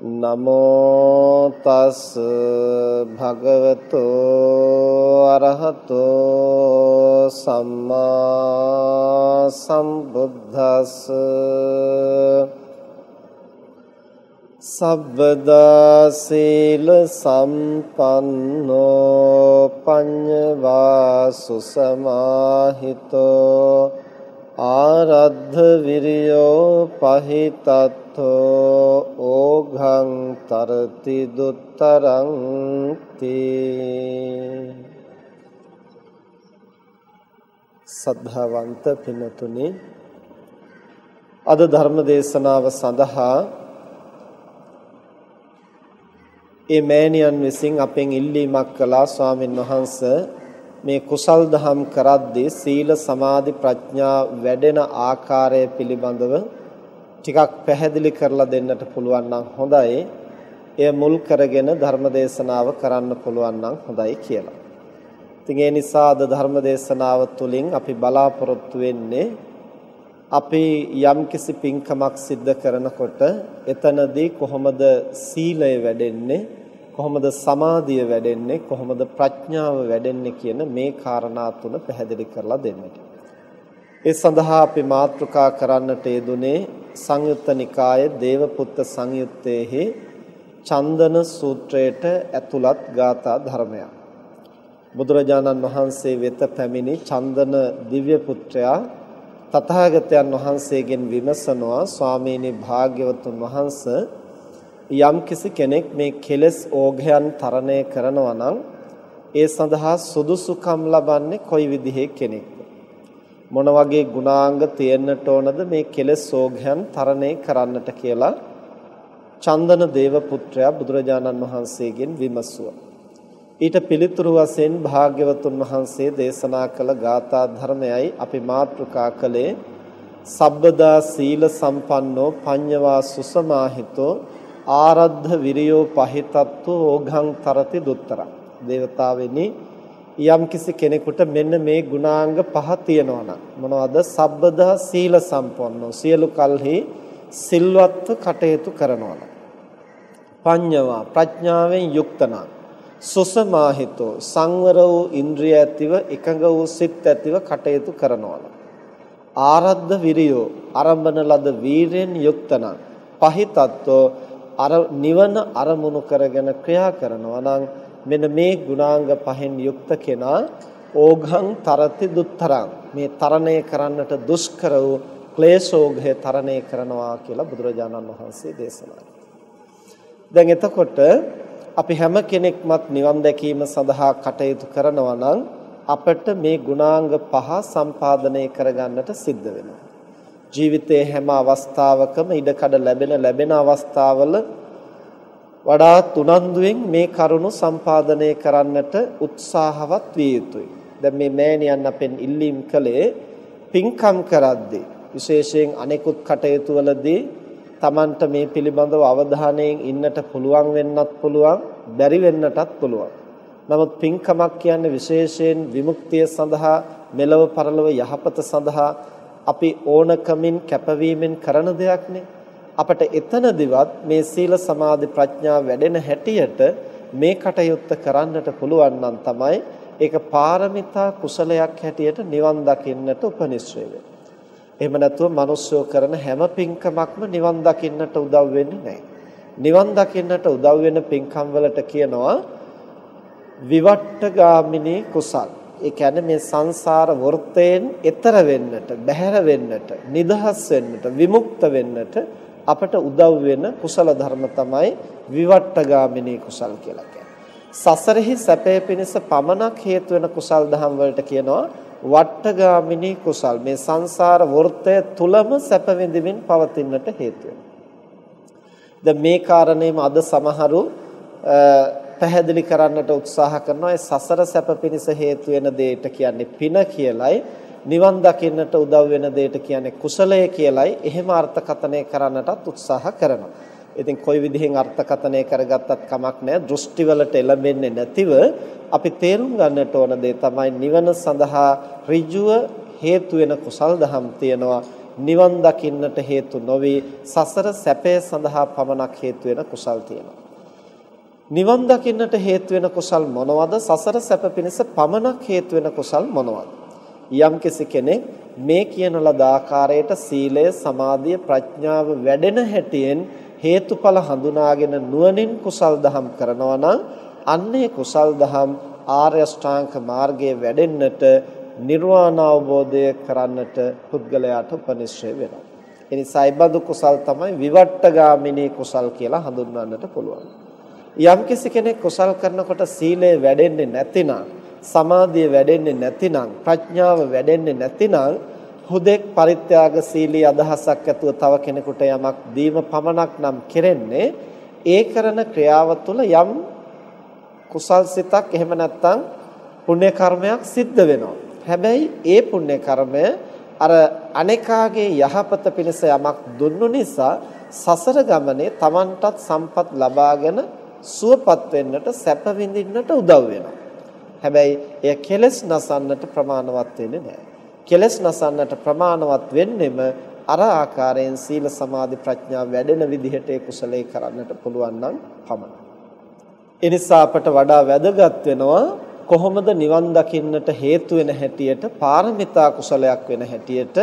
නමෝ තස් භගවතෝ අරහතෝ සම්මා සම්බුද්දස්ස සබ්බදා සීල සම්පන්නෝ පඤ්ඤවා සුසමාහිතෝ ආරද්ධ විරියෝ පහිතත්තෝ ඕඝං තරති දුත්තරං තී සද්ධාවන්ත පින්තුනි අද ධර්ම දේශනාව සඳහා ඒ මෑණියන් විසින් අපෙන් ඉල්ලීමක් කළා ස්වාමින් වහන්සේ මේ කුසල් දහම් කරද්දී සීල සමාධි ප්‍රඥා වැඩෙන ආකාරය පිළිබඳව ටිකක් පැහැදිලි කරලා දෙන්නට පුළුවන් නම් හොඳයි. එය මුල් කරගෙන ධර්ම දේශනාව කරන්න පුළුවන් නම් හොඳයි කියලා. ඉතින් ඒ නිසා අද ධර්ම දේශනාව තුළින් අපි බලාපොරොත්තු වෙන්නේ අපි යම්කිසි පින්කමක් සිද්ධ කරනකොට එතනදී කොහොමද සීලය වැඩෙන්නේ කොහොමද සමාධිය වැඩෙන්නේ කොහොමද ප්‍රඥාව වැඩෙන්නේ කියන මේ කාරණා තුන පැහැදිලි කරලා දෙන්නට. ඒ සඳහා අපි මාතෘකා කරන්නට යෙදුනේ සංයුත්ත නිකායේ දේවපුත්ත සංයුත්තේහි චන්දන සූත්‍රයට ඇතුළත් ගාථා ධර්මයක්. බුදුරජාණන් වහන්සේ වෙත පැමිණි චන්දන දිව්‍ය පුත්‍රයා තථාගතයන් වහන්සේගෙන් විමසනවා ස්වාමීනි භාග්‍යවතුන් වහන්සේ යම්කිසි කෙනෙක් මේ කෙලෙස් ඕඝයන් තරණය කරනවා නම් ඒ සඳහා සුදුසුකම් ලබන්නේ කොයි විදිහේ කෙනෙක්ද මොන වගේ ගුණාංග තියෙන්නට ඕනද මේ කෙලෙස් ඕඝයන් තරණය කරන්නට කියලා චන්දන දේව පුත්‍රයා බුදුරජාණන් වහන්සේගෙන් විමසුවා ඊට පිළිතුරු වශයෙන් භාග්‍යවතුන් වහන්සේ දේශනා කළ ගාථා ධර්මයයි අපි මාතෘකා කළේ සබ්බදා සීල සම්පන්නෝ පඤ්ඤවා සුසමාහිතෝ ආරද්ධ විරියෝ පහිතත්තු ඕඝං තරති දුත්තර. දේවතාවෙනි යම් කිසි කෙනෙකුට මෙන්න මේ ගුණාංග පහ තියෙනවා නම් මොනවද? සබ්බදා සීල සම්පන්නෝ සියලු කල්හි සිල්වත්ව කටයුතු කරනවා. පඤ්ඤවා ප්‍රඥාවෙන් යුක්තන සුසමාහිතෝ සංවර වූ ඉන්ද්‍රිය ඇතිව එකඟ වූ සිත් ඇතිව කටයුතු කරනවා. ආරද්ධ විරියෝ ආරම්භන ලද වීරෙන් යුක්තන පහිතත්වෝ අර නිවන අරමුණු කරගෙන ක්‍රියා කරනවා නම් මෙන්න මේ ගුණාංග පහෙන් යුක්ත කෙනා ඕඝං තරති දුත්තරං. මේ තරණය කරන්නට දුෂ්කර වූ ක්ලේශෝඝය තරණය කරනවා කියලා බුදුරජාණන් වහන්සේ දේශනා දැන් එතකොට අපි හැම කෙනෙක්මත් නිවන් දැකීම සඳහා කටයුතු කරනවා නම් අපට මේ ගුණාංග පහ සම්පාදනය කරගන්නට සිද්ධ වෙනවා. ජීවිතයේ හැම අවස්ථාවකම ඉඩකඩ ලැබෙන ලැබෙන අවස්ථාවල වඩාත් උනන්දුවෙන් මේ කරුණු සම්පාදනය කරන්නට උත්සාහවත් විය යුතුයි. දැන් මේ මෑණියන් අපෙන් ඉල්ලීම් කළේ පින්කම් කරද්දී විශේෂයෙන් අනෙකුත් කටයුතු වලදී Tamanට මේ පිළිබඳව අවධානයෙන් ඉන්නට පුළුවන් වෙන්නත් පුළුවන් බැරි වෙන්නටත් පුළුවන්. නමුත් පින්කමක් කියන්නේ විශේෂයෙන් විමුක්තිය සඳහා මෙලව පරලව යහපත සඳහා අපි ඕනකමින් කැපවීමෙන් කරන දෙයක්නේ. අපට එතනදිවත් මේ සීල සමාධි ප්‍රඥා වැඩෙන හැටියට මේ කටයුත්ත කරන්නට පුළුවන් නම් තමයි ඒක පාරමිතා කුසලයක් හැටියට නිවන් දකින්නට උපනිශ්‍රය වෙන්නේ. එහෙම නැතුව මිනිස්සු කරන හැම පින්කමක්ම නිවන් දකින්නට උදව් වෙන්නේ නැහැ. නිවන් දකින්නට උදව් වෙන පින්කම් වලට කියනවා විවට්ටගාමිනී කුසල්. ඒ කියන්නේ මේ සංසාර වෘත්තයෙන් එතර වෙන්නට, බැහැර වෙන්නට, නිදහස් වෙන්නට, විමුක්ත වෙන්නට අපට උදව් වෙන කුසල ධර්ම තමයි විවට්ටගාමිනී කුසල් කියලා කියන්නේ. සසරෙහි සැපේ පිණිස පමණක් හේතු වෙන කුසල් දහම් වලට කියනවා වට්ටගාමිනී කුසල්. මේ සංසාර වෘත්තය තුලම සැප විඳින්මින් පවතින්නට හේතු වෙනවා. දැන් මේ කාරණේම අද සමහරු පැහැදිලි කරන්නට උත්සාහ කරනවා ඒ සසර සැප පිණිස හේතු වෙන දෙයට කියන්නේ පින කියලයි නිවන් දකින්නට උදව් වෙන දෙයට කියන්නේ කුසලය කියලයි එහෙම අර්ථකථනය කරන්නටත් උත්සාහ කරනවා. ඉතින් කොයි විදිහෙන් අර්ථකථනය කරගත්තත් කමක් නැහැ දෘෂ්ටිවලට එළඹෙන්නේ නැතිව අපි තේරුම් ගන්නට ඕන දේ තමයි නිවන සඳහා ඍජුව හේතු වෙන කුසල් දහම් තියෙනවා නිවන් දකින්නට හේතු නොවේ සසර සැපය සඳහා පමණක් හේතු වෙන කුසල් තියෙනවා නිවන් දකින්නට හේතු වෙන කුසල් මොනවද? සසර සැප පිණිස පමණක් හේතු වෙන කුසල් මොනවද? යම්කිසි කෙනෙක් මේ කියන ලද ආකාරයට සීලය, සමාධිය, ප්‍රඥාව වැඩෙන හැටියෙන් හේතුඵල හඳුනාගෙන නුවණින් කුසල් දහම් කරනවා නම් අන්නේ කුසල් දහම් ආර්ය ශ්‍රාංක මාර්ගයේ වැඩෙන්නට නිර්වාණ අවබෝධය කරන්නට පුද්ගලයාට උපනිශ්‍රය වෙනවා. එනිසා ඉබඳු කුසල් තමයි විවට්ටගාමිනී කුසල් කියලා හඳුන්වන්නට පුළුවන්. යම්කිසි කෙනෙක් කුසල් කරනකොට සීලය වැඩෙන්නේ නැතිනම් සමාධිය වැඩෙන්නේ නැතිනම් ප්‍රඥාව වැඩෙන්නේ නැතිනම් හුදෙක් පරිත්‍යාග සීලී අදහසක් ඇතුව තව කෙනෙකුට යමක් දීම පමණක් නම් කෙරෙන්නේ ඒ කරන ක්‍රියාව තුළ යම් කුසල් සිතක් එහෙම නැත්නම් පුණ්‍ය කර්මයක් සිද්ධ වෙනවා. හැබැයි ඒ පුණ්‍ය කර්මය අර අනේකාගේ යහපත පිණිස යමක් දුන්නු නිසා සසර ගමනේ Tamanටත් සම්පත් ලබාගෙන සුවපත් වෙන්නට සැප විඳින්නට උදව් වෙනවා. හැබැයි එය කෙලස් නසන්නට ප්‍රමාණවත් වෙන්නේ නැහැ. කෙලස් නසන්නට ප්‍රමාණවත් වෙන්නෙම අර ආකාරයෙන් සීල සමාධි ප්‍රඥා වැඩෙන විදිහට ඒ කුසලයේ කරන්නට පුළුවන් නම් පමණයි. ඒ නිසා අපට වඩා වැදගත් වෙනවා කොහොමද නිවන් දකින්නට හේතු වෙන හැටියට පාරමිතා කුසලයක් වෙන හැටියට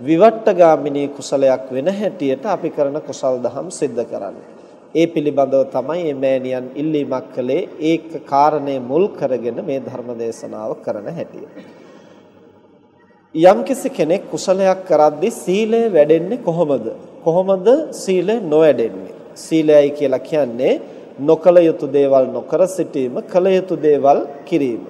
විවට්ටගාමිනී කුසලයක් වෙන හැටියට අපි කරන කුසල් දහම් සිද්ධ කරන්නේ. ඒ පිළිබඳව තමයි මේ මෑණියන් ඉල්ලීමක් කළේ ඒක කාරණේ මුල් කරගෙන මේ ධර්ම දේශනාව කරන හැටි. යම්කිසි කෙනෙක් කුසලයක් කරද්දී සීලය වැඩෙන්නේ කොහොමද? කොහොමද සීලය නොවැඩෙන්නේ? සීලයයි කියලා කියන්නේ නොකල යුතු දේවල් නොකර සිටීම, කල යුතු දේවල් කිරීම.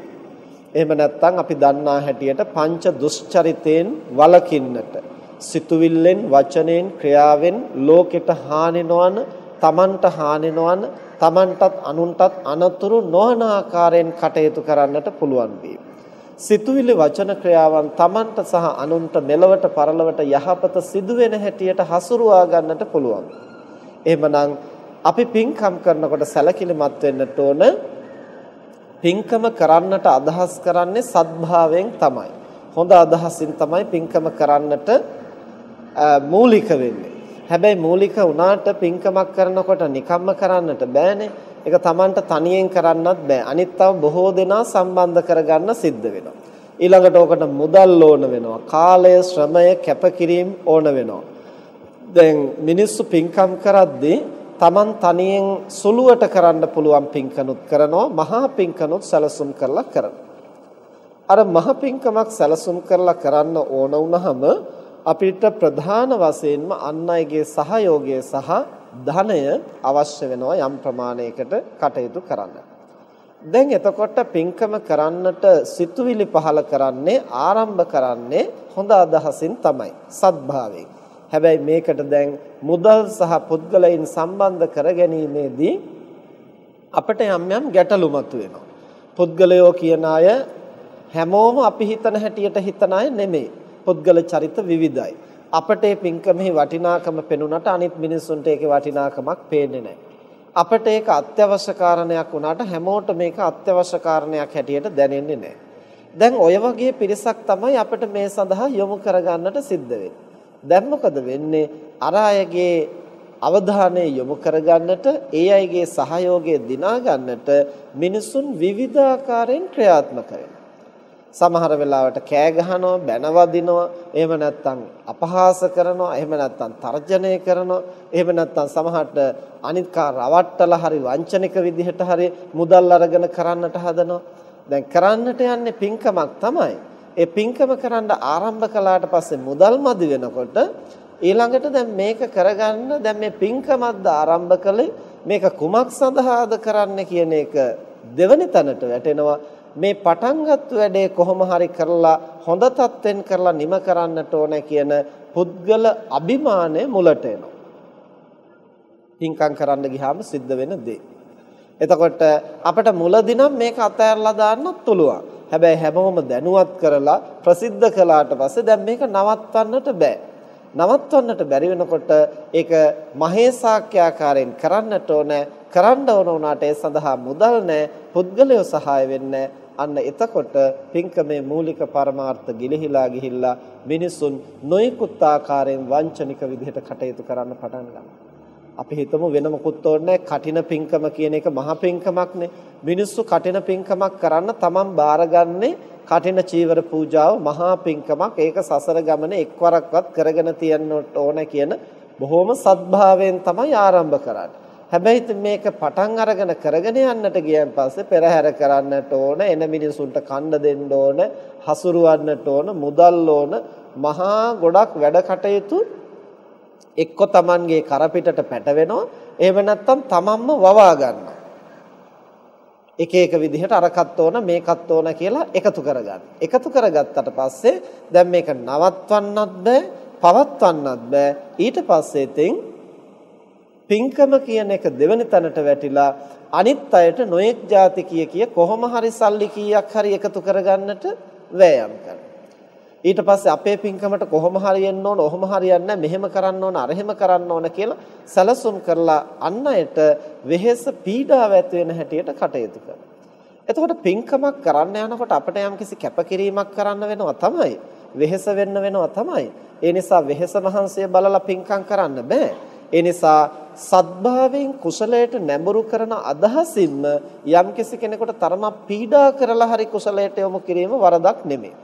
එහෙම නැත්නම් අපි දන්නා හැටියට පංච දුස්චරිතයෙන් වළකින්නට සිතුවිල්ලෙන් වචනෙන් ක්‍රියාවෙන් ලෝකෙට හානි නොවන තමන්ට හානි නොවන තමන්ටත් අනුන්ටත් අනතුරු නොවන ආකාරයෙන් කටයුතු කරන්නට පුළුවන් වීම. සිතුවිලි වචන ක්‍රියාවන් තමන්ට සහ අනුන්ට මෙලවට පරලවට යහපත සිදුවෙන හැටියට හසුරුවා ගන්නට පුළුවන්. එහෙමනම් අපි පින්කම් කරනකොට සැලකිලිමත් වෙන්නට ඕන පින්කම කරන්නට අදහස් කරන්නේ සත්භාවයෙන් තමයි. හොඳ අදහසින් තමයි පින්කම කරන්නට මූලික වෙන්නේ. හැබැයි මූලික වුණාට පින්කමක් කරනකොට නිකම්ම කරන්නට බෑනේ. ඒක Tamanට තනියෙන් කරන්නත් බෑ. අනිත් තව බොහෝ දෙනා සම්බන්ධ කරගන්න සිද්ධ වෙනවා. ඊළඟට ඕකට මුදල් ඕන වෙනවා. කාලය, ශ්‍රමය, කැපකිරීම ඕන වෙනවා. දැන් මිනිස්සු පින්කම් කරද්දී Taman තනියෙන් සුළුවට කරන්න පුළුවන් පින්කනුත් කරනවා. මහා පින්කනුත් සැලසුම් කරලා කරනවා. අර මහ පින්කමක් සැලසුම් කරලා කරන්න ඕන වුණාම අපිට ප්‍රධාන වශයෙන්ම අන් අයගේ සහයෝගය සහ ධනය අවශ්‍ය වෙනවා යම් ප්‍රමාණයකට කටයුතු කරන්න. දැන් එතකොට පින්කම කරන්නට සිතුවිලි පහල කරන්නේ ආරම්භ කරන්නේ හොඳ අදහසින් තමයි සත්භාවයෙන්. හැබැයි මේකට දැන් මුදල් සහ පුද්ගලයන් සම්බන්ධ කර ගැනීමේදී අපිට යම් යම් ගැටලු මතුවෙනවා. පුද්ගලයෝ කියන අය හැමෝම අපි හිතන හැටියට හිතන අය නෙමෙයි. පුද්ගල චරිත විවිධයි. අපට මේ පින්කමේ වටිනාකම පෙනුනට අනිත් මිනිස්සුන්ට ඒකේ වටිනාකමක් පේන්නේ නැහැ. අපිට ඒක අත්‍යවශ්‍ය කාරණයක් වුණාට හැමෝට මේක අත්‍යවශ්‍ය කාරණයක් හැටියට දැනෙන්නේ නැහැ. දැන් ඔය වගේ පිරිසක් තමයි අපිට මේ සඳහා යොමු කරගන්නට සිද්ධ වෙන්නේ. දැන් මොකද වෙන්නේ? අර අයගේ අවධානය යොමු කරගන්නට, ඒ අයගේ සහයෝගය දිනා ගන්නට මිනිසුන් විවිධාකාරයෙන් ක්‍රියාත්මක වෙනවා. සමහර වෙලාවට කෑ ගහනවා බැනවදිනවා එහෙම නැත්නම් අපහාස කරනවා එහෙම නැත්නම් තර්ජනය කරනවා. එහෙම නැත්නම් සමහරට අනිත් කා රවට්ටලා හරි වංචනික විදිහට හරි මුදල් අරගෙන කරන්නට හදනවා. දැන් කරන්නට යන්නේ පින්කමක් තමයි. ඒ පින්කම කරන්න ආරම්භ කළාට පස්සේ මුදල් මදි වෙනකොට ඊළඟට දැන් මේක කරගන්න දැන් මේ පින්කමක්ද ආරම්භ කළේ? මේක කුමක් සඳහාද කරන්න කියන එක දෙවනි තැනට වැටෙනවා. මේ පටන් වැඩේ කොහොම හරි කරලා හොඳ තත්ත්වෙන් කරලා නිම කරන්නට ඕන කියන පුද්ගල අභිමානය මුලට එනවා. පින්කම් කරන්න ගියාම සිද්ධ වෙන දේ. එතකොට අපිට මුලදී නම් මේක අතහැරලා දාන්නත් පුළුවන්. හැබැයි හැමෝම දැනුවත් කරලා ප්‍රසිද්ධ කළාට පස්සේ දැන් මේක නවත්වන්නට බෑ. නවත්වන්නට බැරි වෙනකොට ඒක මහේසාක්‍යාකාරයෙන් කරන්නට ඕන කරන්න ඕන උනාට ඒ සඳහා මුදල් නැහැ පුද්ගලයෝ සහාය වෙන්නේ අන්න එතකොට පින්කමේ මූලික පරමාර්ථ ගිලිහිලා ගිහිල්ලා මිනිසුන් නොයෙකුත් ආකාරයෙන් වංචනික විදිහට කටයුතු කරන්න පටන් ගන්නවා. අපි හිතමු වෙන මොකුත් ඕනේ කටින පින්කම කියන එක මහ පින්කමක්නේ. මිනිස්සු කටින පින්කමක් කරන්න තමන් බාරගන්නේ කටින චීවර පූජාව මහා පින්කමක්. ඒක සසර ගමනේ එක්වරක්වත් කරගෙන තියන්න ඕන කියන බොහොම සත්භාවයෙන් තමයි ආරම්භ කරන්නේ. හැබැයි මේක පටන් අරගෙන කරගෙන යන්නට ගියන් පස්සේ පෙරහැර කරන්නට ඕන එන මිනිසුන්ට කන්න දෙන්න ඕන හසුරුවන්නට ඕන මුදල් ඕන මහා ගොඩක් වැඩ කටයුතු එක්ක Tamanගේ කරපිටට පැටවෙනවා. එහෙම නැත්නම් තමන්ම වවා ගන්නවා. එක එක විදිහට අරකට ඕන මේකත් ඕන කියලා එකතු කරගන්න. එකතු කරගත්තට පස්සේ දැන් මේක නවත්වන්නත් බෑ පවත්වන්නත් බෑ. ඊට පස්සේ ඉතින් පින්කම කියන එක දෙවෙනි තැනට වැටිලා අනිත් අයට නොඑක් ಜಾති කිය කිය කොහොම හරි සල්ලි කීයක් හරි එකතු කරගන්නට වෑයම් කරනවා. ඊට පස්සේ අපේ පින්කමට කොහොම හරි එන්න ඕන, ඔහොම හරියන්නේ මෙහෙම කරන්න ඕන, අරහෙම කරන්න ඕන කියලා සැලසුම් කරලා අන් අයට වෙහෙස පීඩාව ඇති වෙන හැටියට කටයුතු කරනවා. එතකොට පින්කමක් කරන්න යනකොට අපිට යම්කිසි කැපකිරීමක් කරන්න වෙනවා තමයි. වෙහෙස වෙන්න වෙනවා තමයි. ඒ නිසා වෙහෙස මහන්සිය බලලා පින්කම් කරන්න බෑ. ඒ නිසා සද්භාවයෙන් කුසලයට නැඹුරු කරන අදහසින්ම යම්කිසි කෙනෙකුට තරමක් පීඩා කරලා හරි කුසලයට යොමු කිරීම වරදක් නෙමෙයි.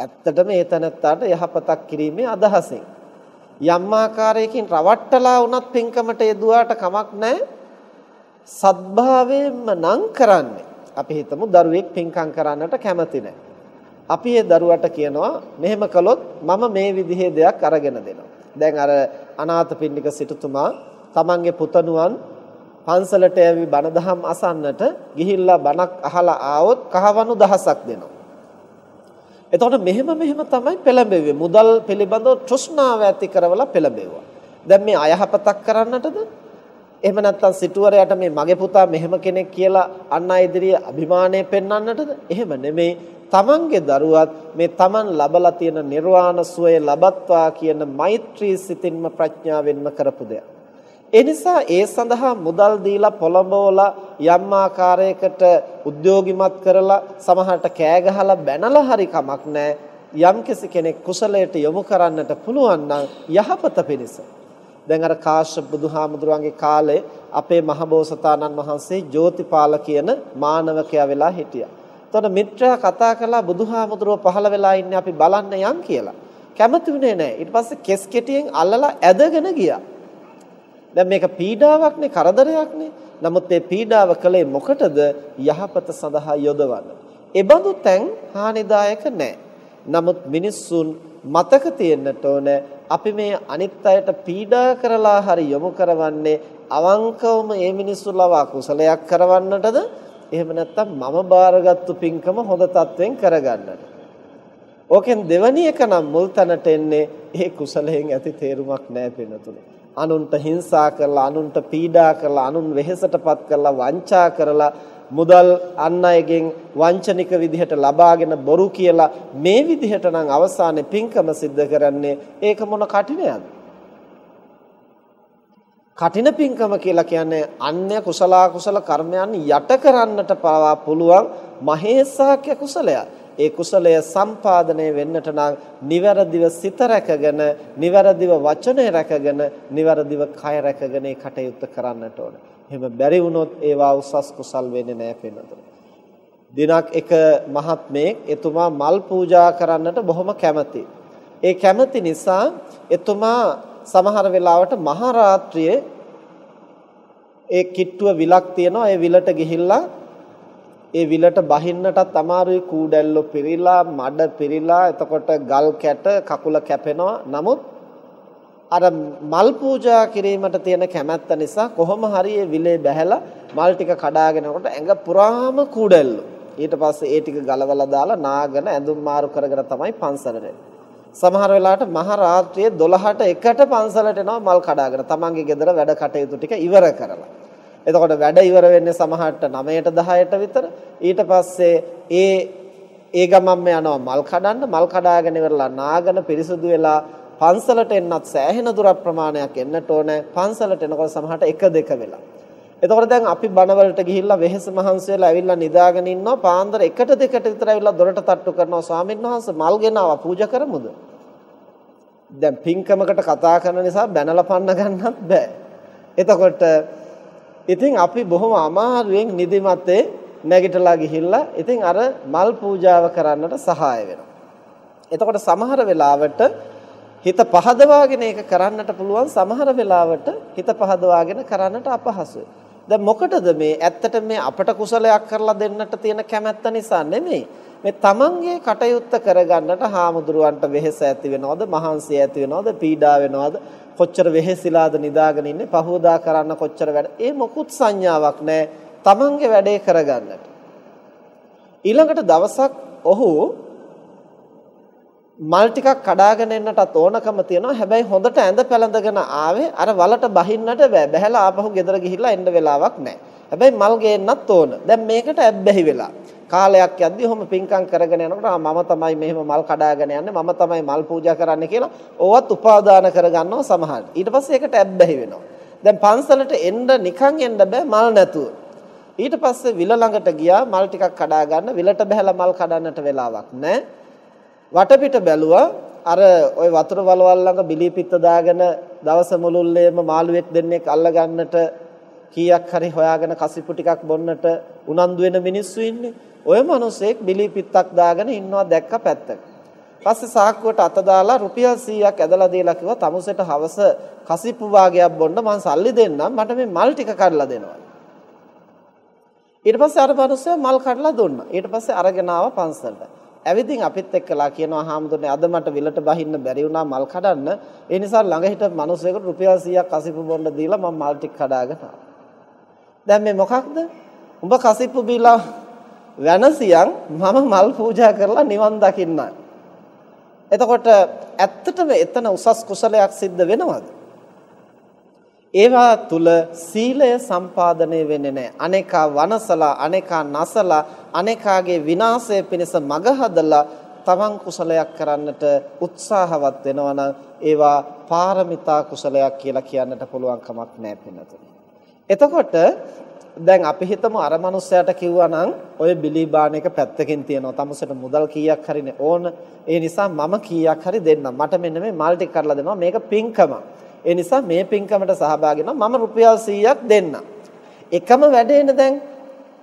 ඇත්තටම ඒ තනත්තාට යහපතක් කිරීමේ අදහසින් යම් ආකාරයකින් රවට්ටලා වුණත් පින්කමට යෙදුවාට කමක් නැහැ. සද්භාවයෙන්ම නම් කරන්නේ. අපි හිතමු දරුවෙක් පින්කම් කරන්නට කැමති නැහැ. අපි ඒ දරුවට කියනවා මෙහෙම කළොත් මම මේ විදිහේ දෙයක් අරගෙන දෙනවා. දැන් අර අනාථපිණ්ඩික සිටුතුමා තමන්ගේ පුතණුවන් පන්සලට යවි බණ දහම් අසන්නට ගිහිල්ලා බණක් අහලා ආවොත් කහවණු දහසක් දෙනවා. එතකොට මෙහෙම මෙහෙම තමයි පෙළඹෙන්නේ. මුදල් පිළිබඳව තෘෂ්ණාව ඇති කරවලා පෙළඹෙවුවා. දැන් මේ අයහපතක් කරන්නටද? එහෙම නැත්නම් සිටුවරයට මේ මගේ පුතා මෙහෙම කෙනෙක් කියලා අන් අය ඉදිරියේ අභිමානය පෙන්වන්නටද? එහෙම නෙමෙයි. තමන්ගේ දරුවත් මේ තමන් ලබලා තියෙන නිර්වාණ සුවය ලබත්වා කියන මෛත්‍රී සිතින්ම ප්‍රඥාවෙන්ම කරපු දෙයක්. ඒ නිසා ඒ සඳහා මුදල් දීලා පොළඹවලා යම් ආකාරයකට උද්‍යෝගිමත් කරලා සමහරට කෑ ගහලා බැනලා හරි කමක් නැහැ යම් කෙනෙක් කුසලයට යොමු කරන්නට පුළුවන් නම් යහපත පිණිස දැන් අර කාශ්‍යප බුදුහාමුදුරන්ගේ කාලේ අපේ මහබෝසතාණන් වහන්සේ ජෝතිපාල කියන මානවකයා වෙලා හිටියා. එතකොට මිත්‍රා කතා කළා බුදුහාමුදුරුව පහළ වෙලා ඉන්නේ අපි බලන්න යන් කියලා. කැමති වුණේ නැහැ. ඊට පස්සේ කෙස් කෙටියෙන් අල්ලලා ඇදගෙන ගියා. දැන් මේක පීඩාවක්නේ කරදරයක්නේ. නමුත් මේ පීඩාව කළේ මොකටද? යහපත සඳහා යොදවන්න. ඒ බඳු තැන් හානිදායක නැහැ. නමුත් මිනිස්සුන් මතක තියෙන්නට ඕන අපි මේ අනිත් අයට පීඩා කරලා හරි යොමු කරවන්නේ අවංකවම මේ මිනිස්සු ලවා කුසලයක් කරවන්නටද එහෙම නැත්නම් මම බාරගත්තු පින්කම හොඳ තත්වෙන් කරගන්නට. ඕකෙන් දෙවැනි එක නම් මුල් තැනට එන්නේ ඒ කුසලයෙන් ඇති තේරුමක් නැහැ පිනතුනේ. අනුන්ට හිංසා කරලා අනුන්ට පීඩා කරලා අනුන් වෙහෙසටපත් කරලා වංචා කරලා මුදල් අන් අයගෙන් වංචනික විදිහට ලබාගෙන බොරු කියලා මේ විදිහට නම් අවසානයේ පින්කම සිද්ධ කරන්නේ ඒක මොන කටිනයක්ද කටින පින්කම කියලා කියන්නේ අන්‍ය කුසල කුසල කර්මයන් යට කරන්නට පවා පුළුවන් මහේසාක්‍ය කුසලයක්. ඒ කුසලය සම්පාදනය වෙන්නට නම් නිවැරදිව සිත රැකගෙන, නිවැරදිව වචනය රැකගෙන, නිවැරදිව කය රැකගෙන ඒ කටයුත්ත කරන්නට ඕන. එහෙම බැරි වුණොත් ඒවා උසස් කුසල් වෙන්නේ නැහැ පින්නතුනි. දිනක් එක මහත්මයෙක් එතුමා මල් පූජා කරන්නට බොහොම කැමතියි. ඒ කැමති නිසා එතුමා සමහර වෙලාවට මහරාත්‍රියේ ඒ කිට්ටුව විලක් තියෙනවා. ඒ විලට ගිහිල්ලා ඒ විලට බහින්නටත් අමාරුයි කූඩැල්ලෝ පිරීලා මඩ පිරීලා එතකොට ගල් කැට කකුල කැපෙනවා. නමුත් අර මල් පූජා කිරීමට තියෙන කැමැත්ත නිසා කොහොම හරි ඒ විලේ බැහැලා මල් ටික කඩාගෙනකොට ඇඟ පුරාම කූඩැල්ලෝ. ඊට පස්සේ ඒ ටික ගලවලා දාලා නාගෙන ඇඳුම් මාරු කරගෙන තමයි පන්සලට සමහර වෙලාවට මහ රාත්‍රියේ 12ට එකට පන්සලට එනවා මල් කඩාගෙන තමන්ගේ ගෙදර වැඩ කටයුතු ටික ඉවර කරලා එතකොට වැඩ ඉවර වෙන්නේ සමහරට 9ට 10ට විතර. ඊට පස්සේ ඒ ඒ ගමන්ම යනවා මල් කඩන්න. මල් කඩාගෙන ඉවරලා නාගෙන පිරිසුදු වෙලා පන්සලට එන්නත් සෑහෙන දුර ප්‍රමාණයක් එන්නට ඕනේ. පන්සලට එනකොට සමහරට 1 2 වෙලා. එතකොට දැන් අපි බණවලට ගිහිල්ලා වෙහෙස මහන්සි වෙලා ඇවිල්ලා නිදාගෙන ඉන්නවා. පාන්දර 1ට 2ට විතර ඇවිල්ලා දොරට තට්ටු කරනවා. ස්වාමීන් වහන්සේ මල් ගෙනාවා පූජා කරමුද? දැන් පින්කමකට කතා කරන නිසා බැනලා පන්න ගන්නත් බෑ. එතකොට ඉතින් අපි බොහොම අමාරුවෙන් නිදිමතේ නැගිටලා ගිහිල්ලා ඉතින් අර මල් පූජාව කරන්නට සහාය වෙනවා. එතකොට සමහර වෙලාවට හිත පහදවාගෙන ඒක කරන්නට පුළුවන් සමහර වෙලාවට හිත පහදවාගෙන කරන්නට අපහසුයි. දැන් මොකටද මේ? ඇත්තට මේ අපට කුසලයක් කරලා දෙන්නට තියෙන කැමැත්ත නිසා නෙමෙයි. මේ තමන්ගේ කටයුත්ත කරගන්නට හාමුදුරුවන්ට වෙහෙස ඇති වෙනවද? මහන්සිය ඇති වෙනවද? පීඩා වෙනවද? කොච්චර වෙහෙසිලාද නිදාගෙන ඉන්නේ? පහෝදා කරන්න කොච්චර වැඩ? ඒ මොකුත් සංඥාවක් නැහැ තමන්ගේ වැඩේ කරගන්නට. ඊළඟට දවසක් ඔහු මල් ටිකක් කඩාගෙන එන්නටත් ඕනකම තියෙනවා හැබැයි හොඳට ඇඳ පැළඳගෙන ආවේ අර වලට බහින්නට බෑ බැහැලා ආපහු ගෙදර ගිහිල්ලා එන්න වෙලාවක් නැහැ හැබැයි මල් ගේන්නත් ඕන දැන් මේකට ඇබ්බැහි වෙලා කාලයක් යද්දි ඔහොම පින්කම් කරගෙන යනකොට මම තමයි මෙහෙම මල් කඩාගෙන යන්නේ මම තමයි මල් පූජා කරන්න කියලා ඕවත් උපාදාන කරගන්නවා සමහර. ඊට පස්සේ ඒකට ඇබ්බැහි වෙනවා. දැන් පන්සලට එන්න නිකන් එන්න බෑ මල් නැතුව. ඊට පස්සේ විල ළඟට ගියා මල් ටිකක් කඩා ගන්න විලට බහැලා මල් කඩන්නට වෙලාවක් නැහැ. වටපිට බැලුවා අර ওই වතුර වලවල් ළඟ බිලී පිත්ත දාගෙන දවස මුළුල්ලේම මාළුවෙක් දෙන්නෙක් අල්ලගන්නට කීයක් හරි හොයාගෙන කසිපු ටිකක් බොන්නට උනන්දු වෙන මිනිස්සු ඉන්නේ. ඔය මිනිසෙක් බිලි පිත්තක් දාගෙන ඉන්නවා දැක්ක පැත්තක. පස්සේ සාක්කුවට අත දාලා රුපියල් 100ක් ඇදලා දීලා කිව්වා තමුසෙට හවස කසිප්පු වාගයක් බොන්න මං සල්ලි දෙන්නම් මට මේ මල් ටික කඩලා දෙනවා. ඊට පස්සේ අර මිනිස්සයා මල් කඩලා දුන්නා. ඊට පස්සේ අරගෙන ආවා පන්සලට. ඇවිදින් අපිත් එක්කලා කියනවා හාමුදුරනේ අද මට විලට බහින්න බැරි වුණා මල් කඩන්න. ඒ නිසා ළඟ හිටපු මිනිස්සෙකුට රුපියල් 100ක් කසිප්පු බොන්න දීලා මම මල් ටික කඩාගෙන ආවා. දැන් මේ මොකක්ද? උඹ කසිප්පු බීලා වෙනසියන් මම මල් පූජා කරලා නිවන් දකින්නයි. එතකොට ඇත්තටම එතන උසස් කුසලයක් සිද්ධ වෙනවද? ඒවා තුල සීලය සම්පාදනය වෙන්නේ නැහැ. අනේකා වනසලා, අනේකා නසලා, අනේකාගේ විනාශය පිණිස මග හදලා තමන් කුසලයක් කරන්නට උත්සාහවත් වෙනවා නම් ඒවා පාරමිතා කුසලයක් කියලා කියන්නට පුළුවන් කමක් නැහැ පින්නතුනි. එතකොට දැන් අපි හිතමු අර මනුස්සයාට කිව්වනම් ඔය බිලි බාන එක පැත්තකින් තියනවා. තමුසෙට මුදල් කීයක් හරිනේ ඕන. ඒ නිසා මම කීයක් හරි දෙන්නම්. මට මෙන්න මේ මල් ටික කරලා දෙනවා. මේක පින්කම. ඒ නිසා මේ පින්කමට සහභාගී වෙනවා. මම රුපියල් 100ක් දෙන්නම්. එකම වැඩේනේ දැන්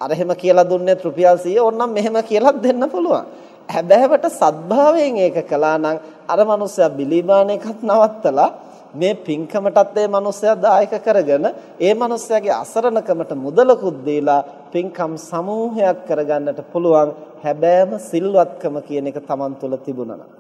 අර එහෙම කියලා දුන්නෙත් රුපියල් 100 ඕනනම් මෙහෙම කියලා දෙන්න පුළුවන්. හැබැයිවට සත්භාවයෙන් ඒක කළා නම් අර මනුස්සයා බිලි බාන එකත් නවත්තලා මේ පින්කමටත් ඒ මනුස්සයා දායක කරගෙන ඒ මනුස්සයාගේ අසරණකමට මුදලකුත් දීලා පින්කම් සමූහයක් කරගන්නට පුළුවන් හැබෑම සිල්වත්කම කියන එක Taman තුල තිබුණා.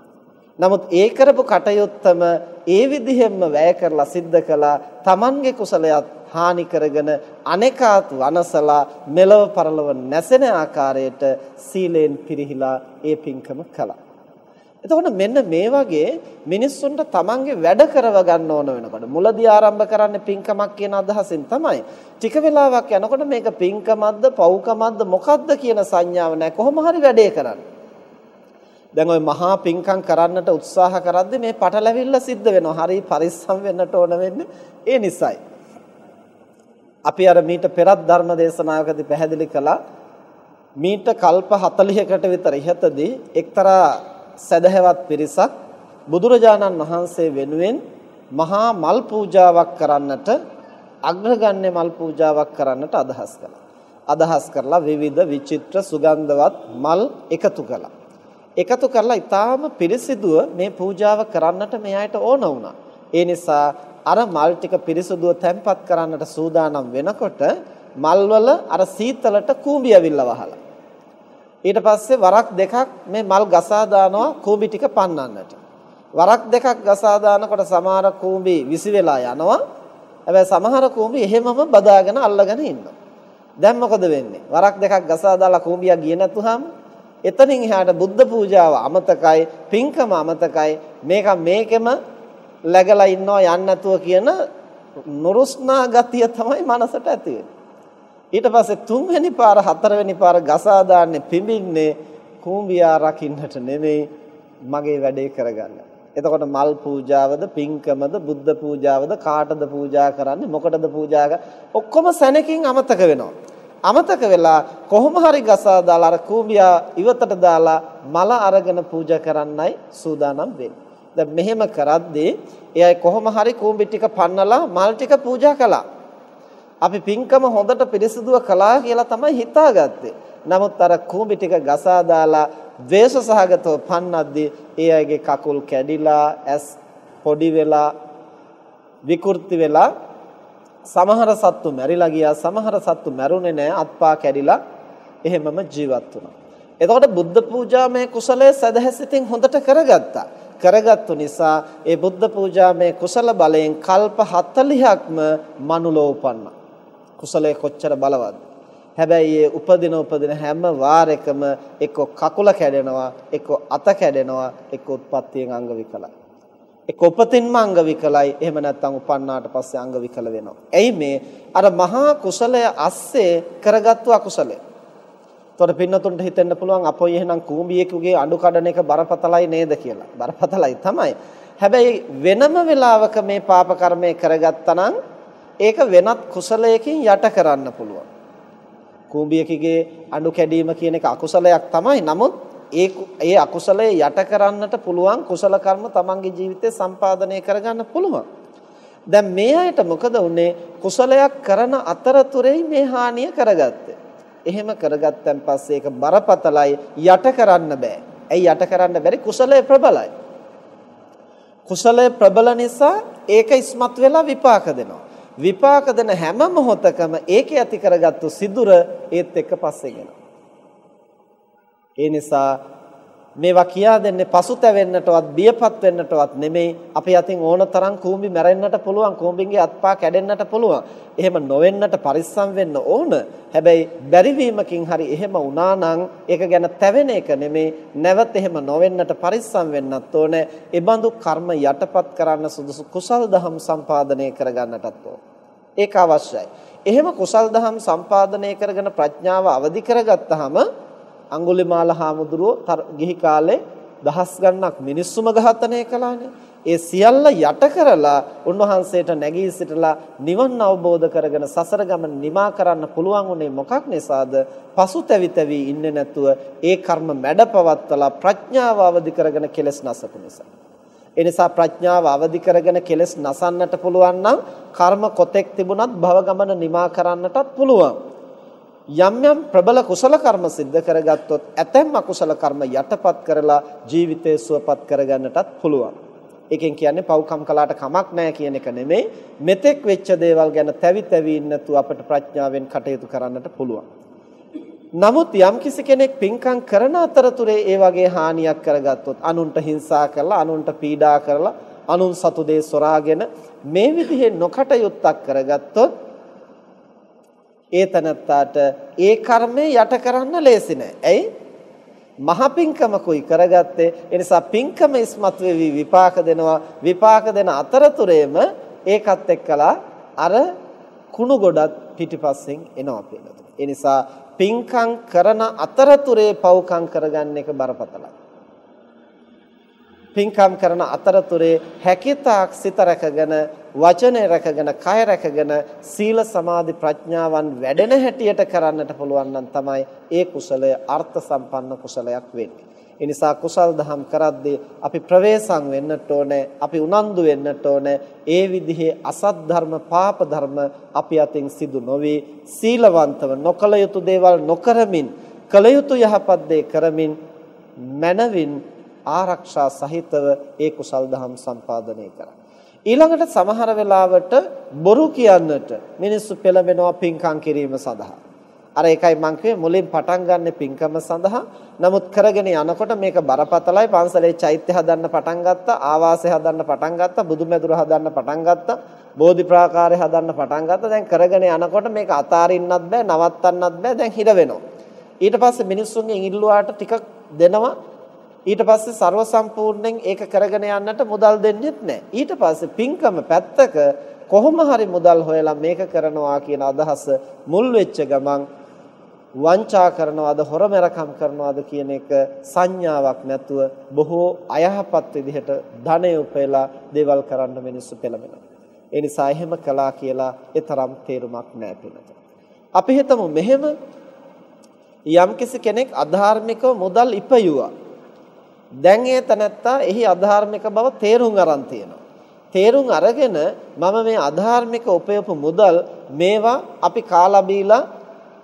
නමුත් ඒ කරපු කටයුත්තම ඒ විදිහෙන්ම වැය කරලා සිද්ධ කළා Tamanගේ කුසලයක් හානි කරගෙන අනේකාත් වනසලා මෙලව පරලව නැසෙන ආකාරයට සීලෙන් පිරිහිලා ඒ පින්කම කළා. එතකොට මෙන්න මේ වගේ මිනිස්සුන්ට තමන්ගේ වැඩ කරව ගන්න ඕන වෙනකොට මුලදී ආරම්භ කරන්නේ පින්කමක් කියන අදහසින් තමයි. ටික වෙලාවක් යනකොට මේක පින්කමක්ද පව්කමක්ද මොකක්ද කියන සංඥාව නැහැ. කොහොම හරි වැඩේ කරන්න. දැන් ওই මහා පින්කම් කරන්නට උත්සාහ කරද්දී මේ පටලැවිල්ල සිද්ධ වෙනවා. හරි පරිස්සම් වෙන්නට ඕන වෙන්නේ ඒ නිසයි. අපි අර මීට පෙරත් ධර්ම දේශනාවකදී පැහැදිලි කළා මීට කල්ප 40කට විතර ඉහතදී එක්තරා සදහැවත් පිරිසක් බුදුරජාණන් වහන්සේ වෙනුවෙන් මහා මල් පූජාවක් කරන්නට අග්‍රගණ්‍ය මල් පූජාවක් කරන්නට අදහස් කළා. අදහස් කරලා විවිධ විචිත්‍ර සුගන්ධවත් මල් එකතු කළා. එකතු කරලා ඊටාම පිරිසිදුව මේ පූජාව කරන්නට මෙයාට ඕන වුණා. ඒ නිසා අර මල් ටික පිරිසිදුව තැම්පත් කරන්නට සූදානම් වෙනකොට මල්වල අර සීතලට කූඹි ඇවිල්ලා වහලා. ඊට පස්සේ වරක් දෙකක් මේ මල් ගසා දානවා කූඹි ටික පන්නන්නට. වරක් දෙකක් ගසා දානකොට සමහර කූඹි විසි වෙලා යනවා. හැබැයි සමහර කූඹි එහෙමම බදාගෙන අල්ලගෙන ඉන්නවා. දැන් මොකද වෙන්නේ? වරක් දෙකක් ගසා දාලා කූඹියක් ගියේ නැතුහම එතනින් එහාට බුද්ධ පූජාව අමතකයි, පින්කම අමතකයි. මේක මේකෙම läගලා ඉන්නවා යන්න නැතුව කියන නුරුස්නා ගතිය තමයි මනසට ඇති ඊට පස්සේ තුන්වෙනි පාර හතරවෙනි පාර ගසා දාන්නේ පිඹින්නේ කූඹියා රකින්නට නෙමෙයි මගේ වැඩේ කරගන්න. එතකොට මල් පූජාවද පින්කමද බුද්ධ පූජාවද කාටද පූජා කරන්නේ මොකටද පූජා ඔක්කොම සැනකින් අමතක වෙනවා. අමතක වෙලා කොහොම හරි ගසා දාලා අර කූඹියා ඉවතට දාලා මල අරගෙන පූජා කරන්නයි සූදානම් වෙන්නේ. දැන් මෙහෙම කරද්දී එයයි කොහොම හරි කූඹි ටික පන්නලා මල් ටික පූජා කළා. අපි පින්කම හොඳට පිරිසිදුව කළා කියලා තමයි හිතාගත්තේ. නමුත් අර කූඹි ටික ගසා දාලා ද්වේෂ සහගතව පන්නද්දී ඒ අයගේ කකුල් කැඩිලා ඇස් පොඩි වෙලා විකෘති වෙලා සමහර සත්තු මැරිලා ගියා සමහර සත්තු මැරුණේ නැහැ අත්පා කැඩිලා එහෙමම ජීවත් වුණා. එතකොට බුද්ධ පූජාමය කුසලයේ සදහසිතින් හොඳට කරගත්තා. කරගත්තු නිසා ඒ බුද්ධ පූජාමය කුසල බලයෙන් කල්ප 40ක්ම මනුලෝ උපන්නා. කුසලයේ කොච්චර බලවත්ද? හැබැයි ඒ උපදින උපදින හැම වාරයකම එක්ක කකුල කැඩෙනවා, එක්ක අත කැඩෙනවා, එක්ක උත්පත්තියෙන් අංග විකලයි. එක්ක උපතින්ම අංග විකලයි, එහෙම නැත්නම් උපන්නාට පස්සේ අංග විකල වෙනවා. එයි මේ අර මහා කුසලය අස්සේ කරගත්තු අකුසලය. එතකොට පින්නතුන්ට හිතෙන්න පුළුවන් අපොයි එහෙනම් කූඹියෙකුගේ අඬු කඩන එක බරපතලයි නේද කියලා. බරපතලයි තමයි. හැබැයි වෙනම වෙලාවක මේ පාප කර්මය කරගත්තා නම් ඒක වෙනත් කුසලයකින් යට කරන්න පුළුවන්. කූඹියකගේ අඬු කැඩීම කියන එක අකුසලයක් තමයි. නමුත් ඒ ඒ අකුසලයේ යට කරන්නට පුළුවන් කුසල කර්ම තමන්ගේ ජීවිතේ සම්පාදනය කරගන්න පුළුවන්. දැන් මේ අයට මොකද උනේ කුසලයක් කරන අතරතුරේ මේ හානිය කරගත්තේ. එහෙම කරගත්තන් පස්සේ ඒක බරපතලයි යට කරන්න බෑ. ඇයි යට කරන්න බැරි කුසලයේ ප්‍රබලයි. කුසලයේ ප්‍රබල නිසා ඒක ඉස්මත් වෙලා විපාක දෙනවා. විපාක දෙන හැම මොහොතකම ඒකේ ඇති කරගත්තු සිදුර ඒත් එක්ක පස්සෙගෙන. ඒ නිසා මේවා කියා දෙන්නේ පසුතැවෙන්නටවත් බියපත් වෙන්නටවත් නෙමෙයි. අපි අතින් ඕන තරම් කූඹි මැරෙන්නට පුළුවන් කූඹින්ගේ අත්පා කැඩෙන්නට පුළුවන්. එහෙම නොවෙන්නට පරිස්සම් වෙන්න ඕන. හැබැයි බැරිවීමකින් හරි එහෙම වුණා නම් ඒක ගැන තැවෙන එක නෙමෙයි. නැවත එහෙම නොවෙන්නට පරිස්සම් වෙන්නත් ඕනේ. ඒ බඳු කර්ම යටපත් කරන්න සුදුසු කුසල් දහම් සම්පාදනය කරගන්නටත් ඕන. ඒක අවශ්‍යයි. එහෙම කුසල් දහම් සම්පාදනය කරගෙන ප්‍රඥාව අවදි කරගත්තාම අඟුලිමාල හාමුදුරුවෝ ගිහි කාලේ දහස් ගණනක් මිනිස්සුම ඝාතනය කළානේ. ඒ සියල්ල යට කරලා උන්වහන්සේට නැගී සිටලා නිවන් අවබෝධ කරගෙන සසර ගමන නිමා කරන්න පුළුවන් උනේ මොකක් නිසාද? පසුතැවි තැවි ඉන්නේ නැතුව ඒ කර්ම මැඩපවත්තලා ප්‍රඥාව අවදි කරගෙන කෙලස් නැසපු නිසා. ඒ නිසා ප්‍රඥාව අවදි කරගෙන කෙලස් නසන්නට පුළුවන් නම් කර්ම කොතෙක් තිබුණත් භව ගමන නිමා කරන්නටත් පුළුවන්. යම් යම් ප්‍රබල කුසල කර්ම સિદ્ધ කරගත්තොත් ඇතැම් අකුසල කර්ම යටපත් කරලා ජීවිතය සුවපත් කරගන්නටත් පුළුවන්. ඒකෙන් කියන්නේ පව්කම් කළාට කමක් නැහැ කියන එක නෙමෙයි. මෙතෙක් වෙච්ච දේවල් ගැන තැවි තැවි ඉන්නතු අපට ප්‍රඥාවෙන් කටයුතු කරන්නට පුළුවන්. නමුත් යම්කිසි කෙනෙක් පින්කම් කරන අතරතුරේ ඒ වගේ හානියක් කරගත්තොත් අනුන්ට හිංසා කරලා අනුන්ට පීඩා කරලා අනුන් සතු දේ සොරාගෙන මේ විදිහේ නොකටයුත්තක් කරගත්තොත් ඒ තනත්තාට ඒ කර්මය යට කරන්න ලේසි නෑ. ඇයි? මහ පිංකමකුයි කරගත්තේ. ඒ නිසා පිංකම ඉස්මත් වෙවි විපාක දෙනවා. විපාක දෙන අතරතුරේම ඒකත් එක්කලා අර කුණු ගොඩත් පිටිපස්සෙන් එනවා පිළිතුර. ඒ නිසා පිංකම් කරන අතරතුරේ පව්කම් කරගන්න එක බරපතලයි. පින්කම් කරන අතරතුරේ හැකිතාක් සිත රැකගෙන වචනේ රැකගෙන කය රැකගෙන සීල සමාධි ප්‍රඥාවන් වැඩෙන හැටියට කරන්නට පුළුවන් නම් තමයි ඒ කුසලය අර්ථ සම්පන්න කුසලයක් වෙන්නේ. ඒ නිසා කුසල් දහම් කරද්දී අපි ප්‍රවේශම් වෙන්නට ඕනේ, අපි උනන්දු වෙන්නට ඕනේ. ඒ විදිහේ අසත් ධර්ම, පාප ධර්ම අපි අතින් සිදු නොවේ. සීලවන්තව නොකල යුතු දේවල් නොකරමින්, කල යුතු යහපත් දේ කරමින් මනවින් ආරක්ෂා සහිතව ඒ කුසල් දහම් සම්පාදනය කරා. ඊළඟට සමහර වෙලාවට බොරු කියන්නට මිනිස්සු පෙළඹෙනවා පින්කම් කිරීම සඳහා. අර ඒකයි මං කිව්වේ මුලින් පටන් ගන්න පින්කම සඳහා. නමුත් කරගෙන යනකොට මේක බරපතලයි පන්සලේ චෛත්‍ය හදන්න පටන් ගත්තා, ආවාසය හදන්න පටන් ගත්තා, බුදුමැදුර හදන්න පටන් ගත්තා, බෝධි ප්‍රාකාරය හදන්න පටන් ගත්තා. දැන් කරගෙන යනකොට මේක අතාරින්නත් බෑ, නවත්තන්නත් බෑ. දැන් හිර වෙනවා. ඊට පස්සේ මිනිස්සුන්ගෙන් ඉල්ලුවාට ටිකක් දෙනවා ඊට පස්සේ ਸਰව සම්පූර්ණයෙන් ඒක කරගෙන යන්නට මුදල් දෙන්නෙත් නැහැ. ඊට පස්සේ පින්කම පැත්තක කොහොම හරි මුදල් හොයලා මේක කරනවා කියන අදහස මුල් වෙච්ච ගමන් වංචා කරනවද හොරමෙරකම් කරනවද කියන එක සංඥාවක් නැතුව බොහෝ අයහපත් විදිහට ධනය උපයලා දේවල් කරන්න මිනිස්සු පෙළඹෙනවා. ඒ නිසා එහෙම කළා කියලා ඒ තරම් තේරුමක් නැහැ පිළිතුර. අපි හිතමු මෙහෙම යම්කිසි කෙනෙක් අධාර්මිකව මුදල් ඉපයුවා දැන් ඒ තනත්තා එහි අධාර්මික බව තේරුම් අරන් තියෙනවා. තේරුම් අරගෙන මම මේ අධාර්මික උපයපු මුදල් මේවා අපි කාලා බීලා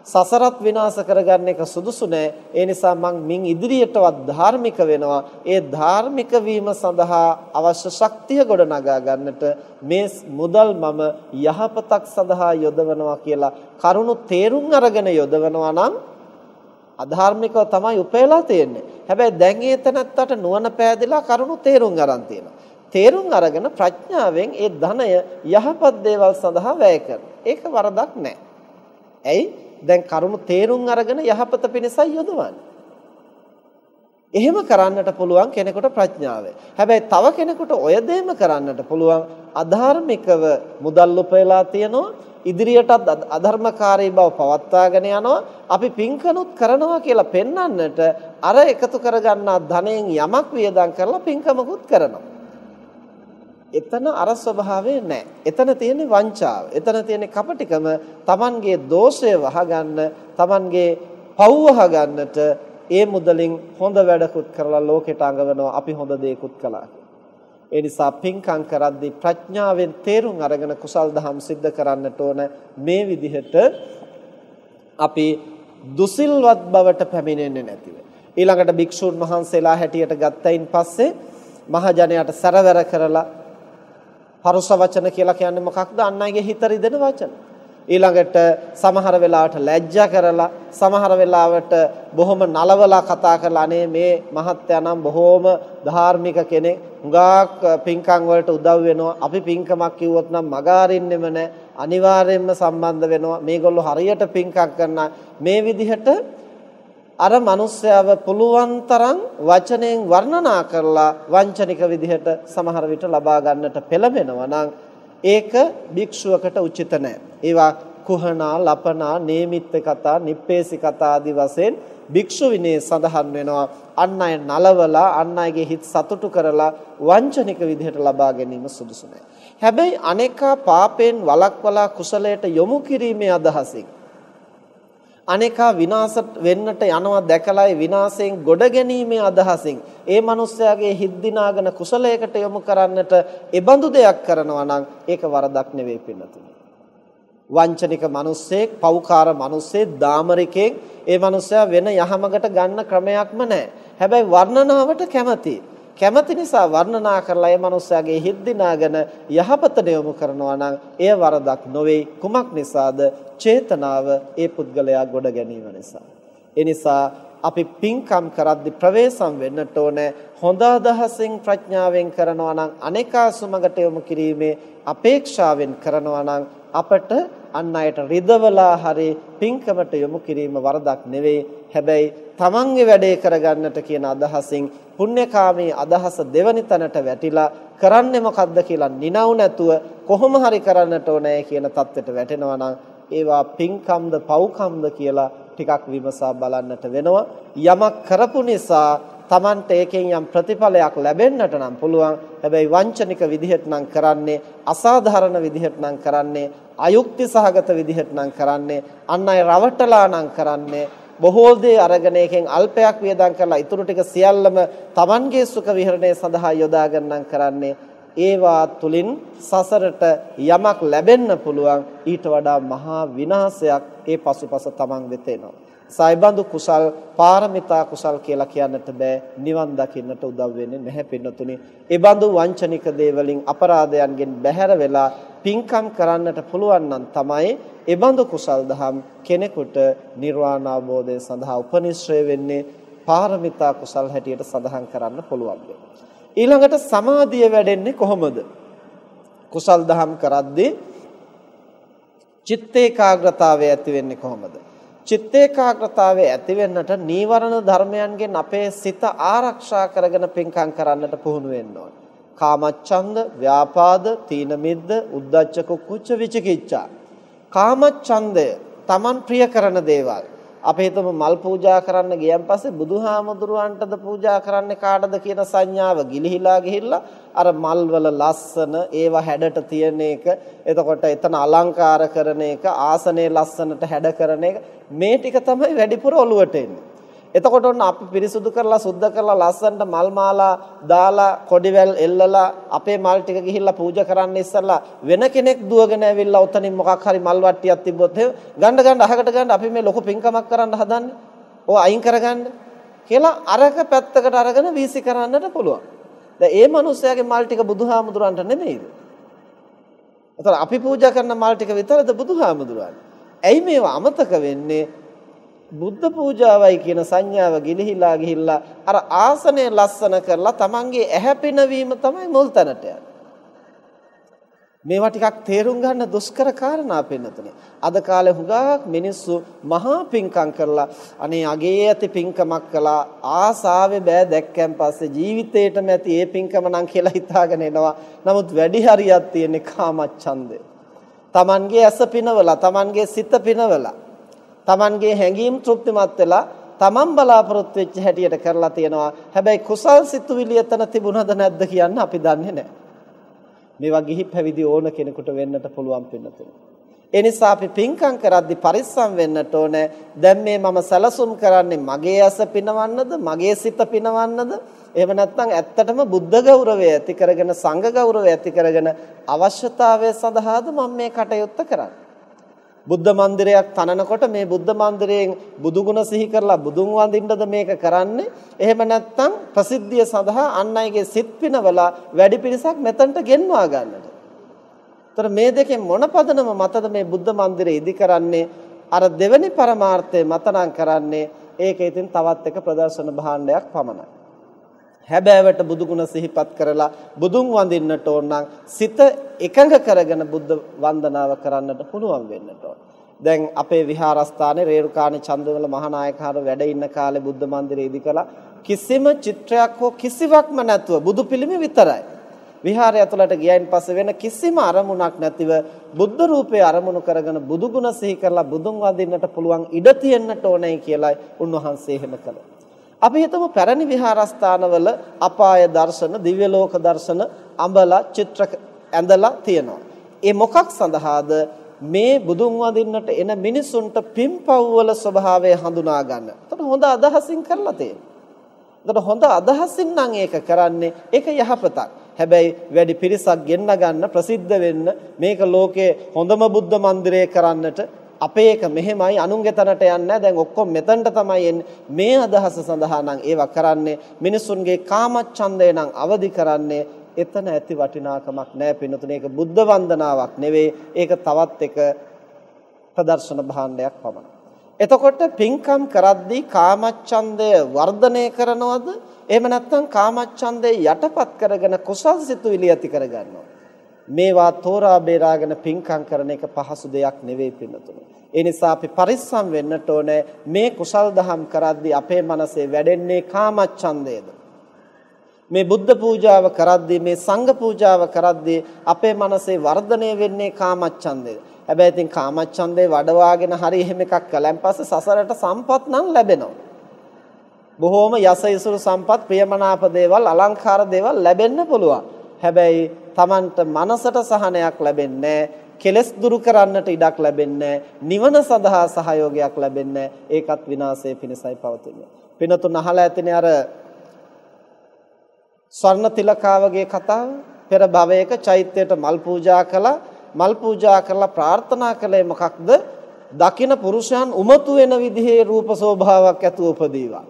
සසරත් විනාශ කරගන්න එක සුදුසු නෑ. ඒ නිසා මං මින් ඉදිරියටවත් ධාර්මික වෙනවා. ඒ ධාර්මික වීම සඳහා අවශ්‍ය ශක්තිය ගොඩනගා ගන්නට මේ මුදල් මම යහපතක් සඳහා යොදවනවා කියලා කරුණු තේරුම් අරගෙන යොදවනවා නම් අධාර්මිකව තමයි උපයලා තියෙන්නේ. හැබැයි දැන් ඒ තැනත්තට නුවණ පෑදලා කරුණු තේරුම් අරන් තියෙනවා. තේරුම් අරගෙන ප්‍රඥාවෙන් ඒ ධනය යහපත් දේවල් සඳහා වැය ඒක වරදක් නැහැ. ඇයි? දැන් කරුණු තේරුම් අරගෙන යහපත පිණිසයි යොදවන්නේ. එහෙම කරන්නට පුළුවන් කෙනෙකුට ප්‍රඥාව. හැබැයි තව කෙනෙකුට ඔය දෙයම කරන්නට පුළුවන් අධාර්මිකව මුදල් උපයලා තියනවා ඉදිරියටත් අධර්මකාරී බව පවත්වාගෙන යනවා අපි පින්කනුත් කරනවා කියලා පෙන්වන්නට අර එකතු කරගන්නා ධනයෙන් යමක් වියදම් කරලා පින්කමකුත් කරනවා. එතන අර ස්වභාවය නැහැ. එතන තියෙන්නේ වංචාව. එතන තියෙන්නේ කපටිකම. Tamanගේ දෝෂය වහගන්න, Tamanගේ පව් වහගන්නට ඒ මුදලින් හොඳ වැඩකුත් කරලා ලෝකෙට අඟවනවා අපි හොඳ දේකුත් කළා. ඒ නිසා පින්කම් කරද්දී ප්‍රඥාවෙන් තේරුම් අරගෙන කුසල් දහම් සිද්ධ කරන්නට ඕන මේ විදිහට අපි දුසිල්වත් බවට පැමිණෙන්නේ නැතිව. ඊළඟට භික්ෂුන් වහන්සේලා හැටියට ගත්තයින් පස්සේ මහජනයාට සැරවැර කරලා පරුස වචන කියලා කියන්නේ මොකක්ද? අන් අයගේ හිත රිදෙන වචන. ඊළඟට සමහර වෙලාවට ලැජ්ජා කරලා සමහර වෙලාවට බොහොම නලවලා කතා කරලා අනේ මේ මහත්තයා නම් බොහොම ධාර්මික කෙනෙක් හුඟක් පින්කම් වලට උදව් වෙනවා. අපි පින්කමක් කිව්වොත් නම් මගාරින්නෙම නැහැ අනිවාර්යයෙන්ම සම්බන්ධ වෙනවා. මේගොල්ලෝ හරියට පින්කම් කරන මේ විදිහට අර මිනිස්යාව පුළුවන් තරම් වචනෙන් වර්ණනා කරලා වංචනික විදිහට සමහර විට ලබා ගන්නට පෙළඹෙනවා නම් ඒක භික්ෂුවකට උචිත නැහැ. ඒවා කුහනා, ලපනා, නේමිත්ත කතා, නිප්පේසි කතා ආදී වශයෙන් භික්ෂු විනයේ සඳහන් වෙනවා. අන් අය නලවලා, අන් අයගේ හිත සතුටු කරලා වංචනික විදිහට ලබා ගැනීම සුදුසු නැහැ. හැබැයි අනේකා පාපෙන් වළක්වලා කුසලයට යොමු කිරීමේ අදහසින් අනේකා විනාශ වෙන්නට යනවා දැකලායි විනාශයෙන් ගොඩ ගැනීමේ අදහසින් ඒ මිනිස්යාගේ හිත් දිනාගෙන කුසලයකට යොමු කරන්නට එබඳු දෙයක් කරනවා නම් ඒක වරදක් නෙවෙයි පින්නතුනි. වංචනික මිනිස්සෙක්, පව්කාර මිනිස්සෙක්, දාමරිකෙක්. ඒ මිනිස්සයා වෙන යහමකට ගන්න ක්‍රමයක්ම නැහැ. හැබැයි වර්ණනාවට කැමතියි. කැමති නිසා වර්ණනා කරලා ඒ මනුස්සයාගේ හිත් දිනාගෙන යහපතට යොමු කරනවා නම් එය වරදක් නොවේ. කුමක් නිසාද? චේතනාව ඒ පුද්ගලයා ගොඩ ගැනීම නිසා. ඒ නිසා අපි පින්කම් කරද්දි ප්‍රවේශම් වෙන්නට ඕනේ. හොඳ අදහසින් ප්‍රඥාවෙන් කරනවා නම් අනේකා සුමගට යොමු කිරීමේ අපේක්ෂාවෙන් කරනවා නම් අපට අන් අයට රිදවලා හරි පින්කමට යොමු කිරීම වරදක් නෙවෙයි. හැබැයි තමන්ගේ වැඩේ කරගන්නට කියන අදහසින් පුණ්‍යකාමී අදහස දෙවනි තැනට වැටිලා කරන්නේ මොකද්ද කියලා නිනව් නැතුව කොහොම හරි කරන්නට ඕනේ කියන தත්වෙට වැටෙනවා නම් ඒවා පින්කම්ද පව්කම්ද කියලා ටිකක් විමසා බලන්නට වෙනවා. යමක් කරපු නිසා Tamanට ඒකෙන් යම් ප්‍රතිඵලයක් ලැබෙන්නට නම් පුළුවන්. හැබැයි වංචනික විදිහට නම් කරන්නේ අසාධාරණ විදිහට නම් කරන්නේ අයුක්ති සහගත විදිහට නම් කරන්නේ අන් අය රවටලා නම් කරන්නේ බොහෝ දේ අරගෙන එකෙන් අල්පයක් වියදම් කරලා ඊටු ටික සියල්ලම Tamanගේ සුඛ විහරණය සඳහා යොදා ගන්නම් කරන්නේ. ඒවා තුලින් සසරට යමක් ලැබෙන්න පුළුවන්. ඊට වඩා මහා විනාශයක් ඒ පසුපස Taman වෙත එනවා. සයිබඳු කුසල් පාරමිතා කුසල් කියලා කියන්නට බෑ නිවන් දකින්නට උදව් වෙන්නේ නැහැ පින්නතුනි. ඒ බඳු වංචනික දේවලින් අපරාධයන්ගෙන් බැහැර වෙලා පින්කම් කරන්නට පුළුවන් නම් තමයි ඒ බඳු කුසල් දහම් කෙනෙකුට නිර්වාණ අවබෝධය සඳහා උපනිශ්‍රය වෙන්නේ පාරමිතා කුසල් හැටියට සඳහන් කරන්න පුළුවන් ඊළඟට සමාධිය වැඩෙන්නේ කොහොමද? කුසල් දහම් කරද්දී චිත්ත ඒකාග්‍රතාවය ඇති වෙන්නේ කොහොමද? චිත්ත ඒකාග්‍රතාවය ඇති වෙන්නට නීවරණ ධර්මයන්ගෙන් අපේ සිත ආරක්ෂා කරගෙන පින්කම් කරන්නට පුහුණු වෙන්න ඕනේ. කාමච්ඡන්ද, ව්‍යාපාද, තීන මිද්ද, උද්ධච්ච කුච්ච විචිකිච්ඡා. කාමච්ඡන්දය Taman ප්‍රිය කරන දේවල් අපි හිතමු මල් පූජා කරන්න ගියන් පස්සේ බුදුහාමුදුරුවන්ටද පූජා කරන්නේ කාටද කියන සංඥාව ගිලිහිලා ගිහිල්ලා අර මල් වල ලස්සන ඒවා හැඩට තියෙන එක. එතකොට එතන අලංකාර කරන එක ආසනයේ ලස්සනට හැඩ කරන එක. මේ ටික තමයි වැඩිපුර ඔලුවට එන්නේ. එතකොට ඔන්න අපි පිරිසුදු කරලා සුද්ධ කරලා ලස්සනට මල් මාලා දාලා කොඩිවැල් එල්ලලා අපේ මල් ටික ගිහිල්ලා පූජා කරන්න ඉස්සලා වෙන කෙනෙක් දුවගෙන ඇවිල්ලා උතනින් මොකක් හරි මල් වට්ටියක් තිබ්බොත් එහෙම ගන්න ගන්න අහකට ගන්න අපි මේ ලොකු පින්කමක් කරන්න හදන්නේ. ඕ අයින් කරගන්න කියලා අරක පැත්තකට අරගෙන වීසි කරන්නට පුළුවන්. දැන් ඒ මිනිස්යාගේ මල් ටික බුදුහාමුදුරන්ට නෙමෙයිද? එතකොට අපි පූජා කරන මල් ටික විතරද බුදුහාමුදුරන්? ඇයි මේවා අමතක වෙන්නේ? බුද්ධ පූජාවයි කියන සංඥාව ගිලිහිලා ගිහිල්ලා අර ආසනය ලස්සන කරලා තමන්ගේ ඇහැ පිනවීම තමයි මුල් තැනට යන්නේ. මේවා ටිකක් තේරුම් ගන්න දුෂ්කර කාරණා පෙන්නතුනේ. අද කාලේ හුඟක් මිනිස්සු මහා පිංකම් කරලා අනේ අගේ ඇති පිංකමක් කළා ආසාවේ බෑ දැක්කන් පස්සේ ජීවිතේටම ඇති ඒ පිංකම නම් කියලා හිතාගෙන එනවා. නමුත් වැඩි හරියක් තියෙන්නේ කාමච්ඡන්දේ. Tamanගේ ඇස පිනවලා, Tamanගේ සිත පිනවලා Tamanගේ හැඟීම් තෘප්තිමත් වෙලා Taman බලාපොරොත්තු වෙච්ච හැටියට කරලා තියෙනවා. හැබැයි කුසල් සිතුවිලි එතන තිබුණද නැද්ද කියන්න අපි දන්නේ නැහැ. මේවා ගිහි පැවිදි ඕන කෙනෙකුට වෙන්නට පුළුවන් පින්නතුනි. ඒ නිසා අපි පින්කම් කරද්දී පරිස්සම් වෙන්නට ඕනේ. දැන් මේ මම සැලසුම් කරන්නේ මගේ ඇස පිනවන්නද, මගේ සිත පිනවන්නද? එහෙම නැත්නම් ඇත්තටම බුද්ධ ගෞරවය ඇති කරගෙන සංඝ ගෞරවය ඇති කරගෙන අවශ්‍යතාවය සඳහාද මම මේ කටයුත්ත කරන්නේ? බුද්ධ මන්දිරයක් තනනකොට මේ බුද්ධ මන්දිරයෙන් බුදු ගුණ සිහි කරලා බුදුන් වඳින්නද මේක කරන්නේ එහෙම නැත්නම් ප්‍රසිද්ධිය සඳහා අන් අයගේ සිත් පිනවලා වැඩි පිරිසක් මෙතනට ගෙන්වා ගන්නට. ତර මේ දෙකෙන් මොන පදනම මතද මේ බුද්ධ මන්දිරය ඉදි කරන්නේ අර දෙවෙනි පරමාර්ථය මතනම් කරන්නේ ඒක ඉතින් තවත් එක ප්‍රදර්ශන භාණ්ඩයක් පමණයි. හැබෑවට බුදු ගුණ සිහිපත් කරලා බුදුන් වඳින්නට ඕන නම් සිත එකඟ කරගෙන බුද්ධ වන්දනාව කරන්නට පුළුවන් වෙන්නට ඕන. දැන් අපේ විහාරස්ථානයේ රේරුකාණේ චන්දවල මහානායකහරු වැඩ ඉන්න කාලේ බුද්ධ මන්දිරයේදී කළා කිසිම චිත්‍රයක් හෝ කිසිවක්ම නැතුව බුදු පිළිම විතරයි. විහාරය ඇතුළට ගියයින් පස්සේ වෙන කිසිම අරමුණක් නැතිව බුද්ධ රූපේ අරමුණු කරගෙන බුදු ගුණ සිහි කරලා බුදුන් වඳින්නට පුළුවන් ඉඩ තියෙන්නට ඕනේ කියලායි උන්වහන්සේ එහෙම කළා. අපි හිතමු පැරණි විහාරස්ථානවල අපාය දර්ශන, දිව්‍ය ලෝක දර්ශන අඹලා චිත්‍ර ඇඳලා තියෙනවා. ඒ මොකක් සඳහාද? මේ බුදුන් වඳින්නට එන මිනිසුන්ට පින්පව් වල ස්වභාවය හඳුනා ගන්න. එතකොට හොඳ අදහසින් කරලා තියෙනවා. එතකොට හොඳ අදහසින් නම් ඒක කරන්නේ ඒක යහපතක්. හැබැයි වැඩි පිරිසක් ගෙන්න ගන්න ප්‍රසිද්ධ වෙන්න මේක ලෝකේ හොඳම බුද්ධ මන්දිරය කරන්නට අපේ එක මෙහෙමයි අනුන්ගේ තැනට යන්නේ දැන් ඔක්කොම මෙතනට තමයි එන්නේ. මේ අදහස සඳහා නම් ඒවා කරන්නේ මිනිසුන්ගේ කාමච්ඡන්දය නම් අවදි කරන්නේ එතන ඇති වටිනාකමක් නැහැ පින්නතුනේ. ඒක බුද්ධ වන්දනාවක් නෙවෙයි. ඒක තවත් එක ප්‍රදර්ශන භාණ්ඩයක් පමණයි. එතකොට පින්කම් කරද්දී කාමච්ඡන්දය වර්ධනය කරනවද? එහෙම නැත්නම් කාමච්ඡන්දය යටපත් කරගෙන කුසල් සිතුවිලි ඇති කරගන්නවද? මේවා තෝරා බේරාගෙන පින්කම් කරන එක පහසු දෙයක් නෙවෙයි පින්නතුනි. ඒ නිසා අපි පරිස්සම් වෙන්නට ඕනේ මේ කුසල් දහම් කරද්දී අපේ මනසේ වැඩෙන්නේ කාමච්ඡන්දයද? මේ බුද්ධ පූජාව කරද්දී මේ සංඝ පූජාව කරද්දී අපේ මනසේ වර්ධනය වෙන්නේ කාමච්ඡන්දයද? හැබැයි ඉතින් කාමච්ඡන්දේ වඩවාගෙන හරි එහෙම එකක් කලන් පස්සේ සසරට සම්පත් නම් ලැබෙනවා. බොහෝම යස ඉසුරු සම්පත් ප්‍රියමනාප දේවල් අලංකාර දේවල් ලැබෙන්න පුළුවන්. හැබැයි Tamanට මනසට සහනයක් ලැබෙන්නේ කෙලස් දුරු කරන්නට ඉඩක් ලැබෙන්නේ නිවන සඳහා සහයෝගයක් ලැබෙන්නේ ඒකත් විනාශයේ පිණසයි පවතින්නේ. පිනතුන් අහලා ඇතිනේ අර ස්වර්ණ තිලකාවගේ කතාව. පෙර භවයක චෛත්‍යයට මල් පූජා කළා. මල් පූජා කරලා ප්‍රාර්ථනා කළේ මොකක්ද? දකින පුරුෂයන් උමතු වෙන විදිහේ රූප ස්වභාවයක් ඇතුව උපදීවා.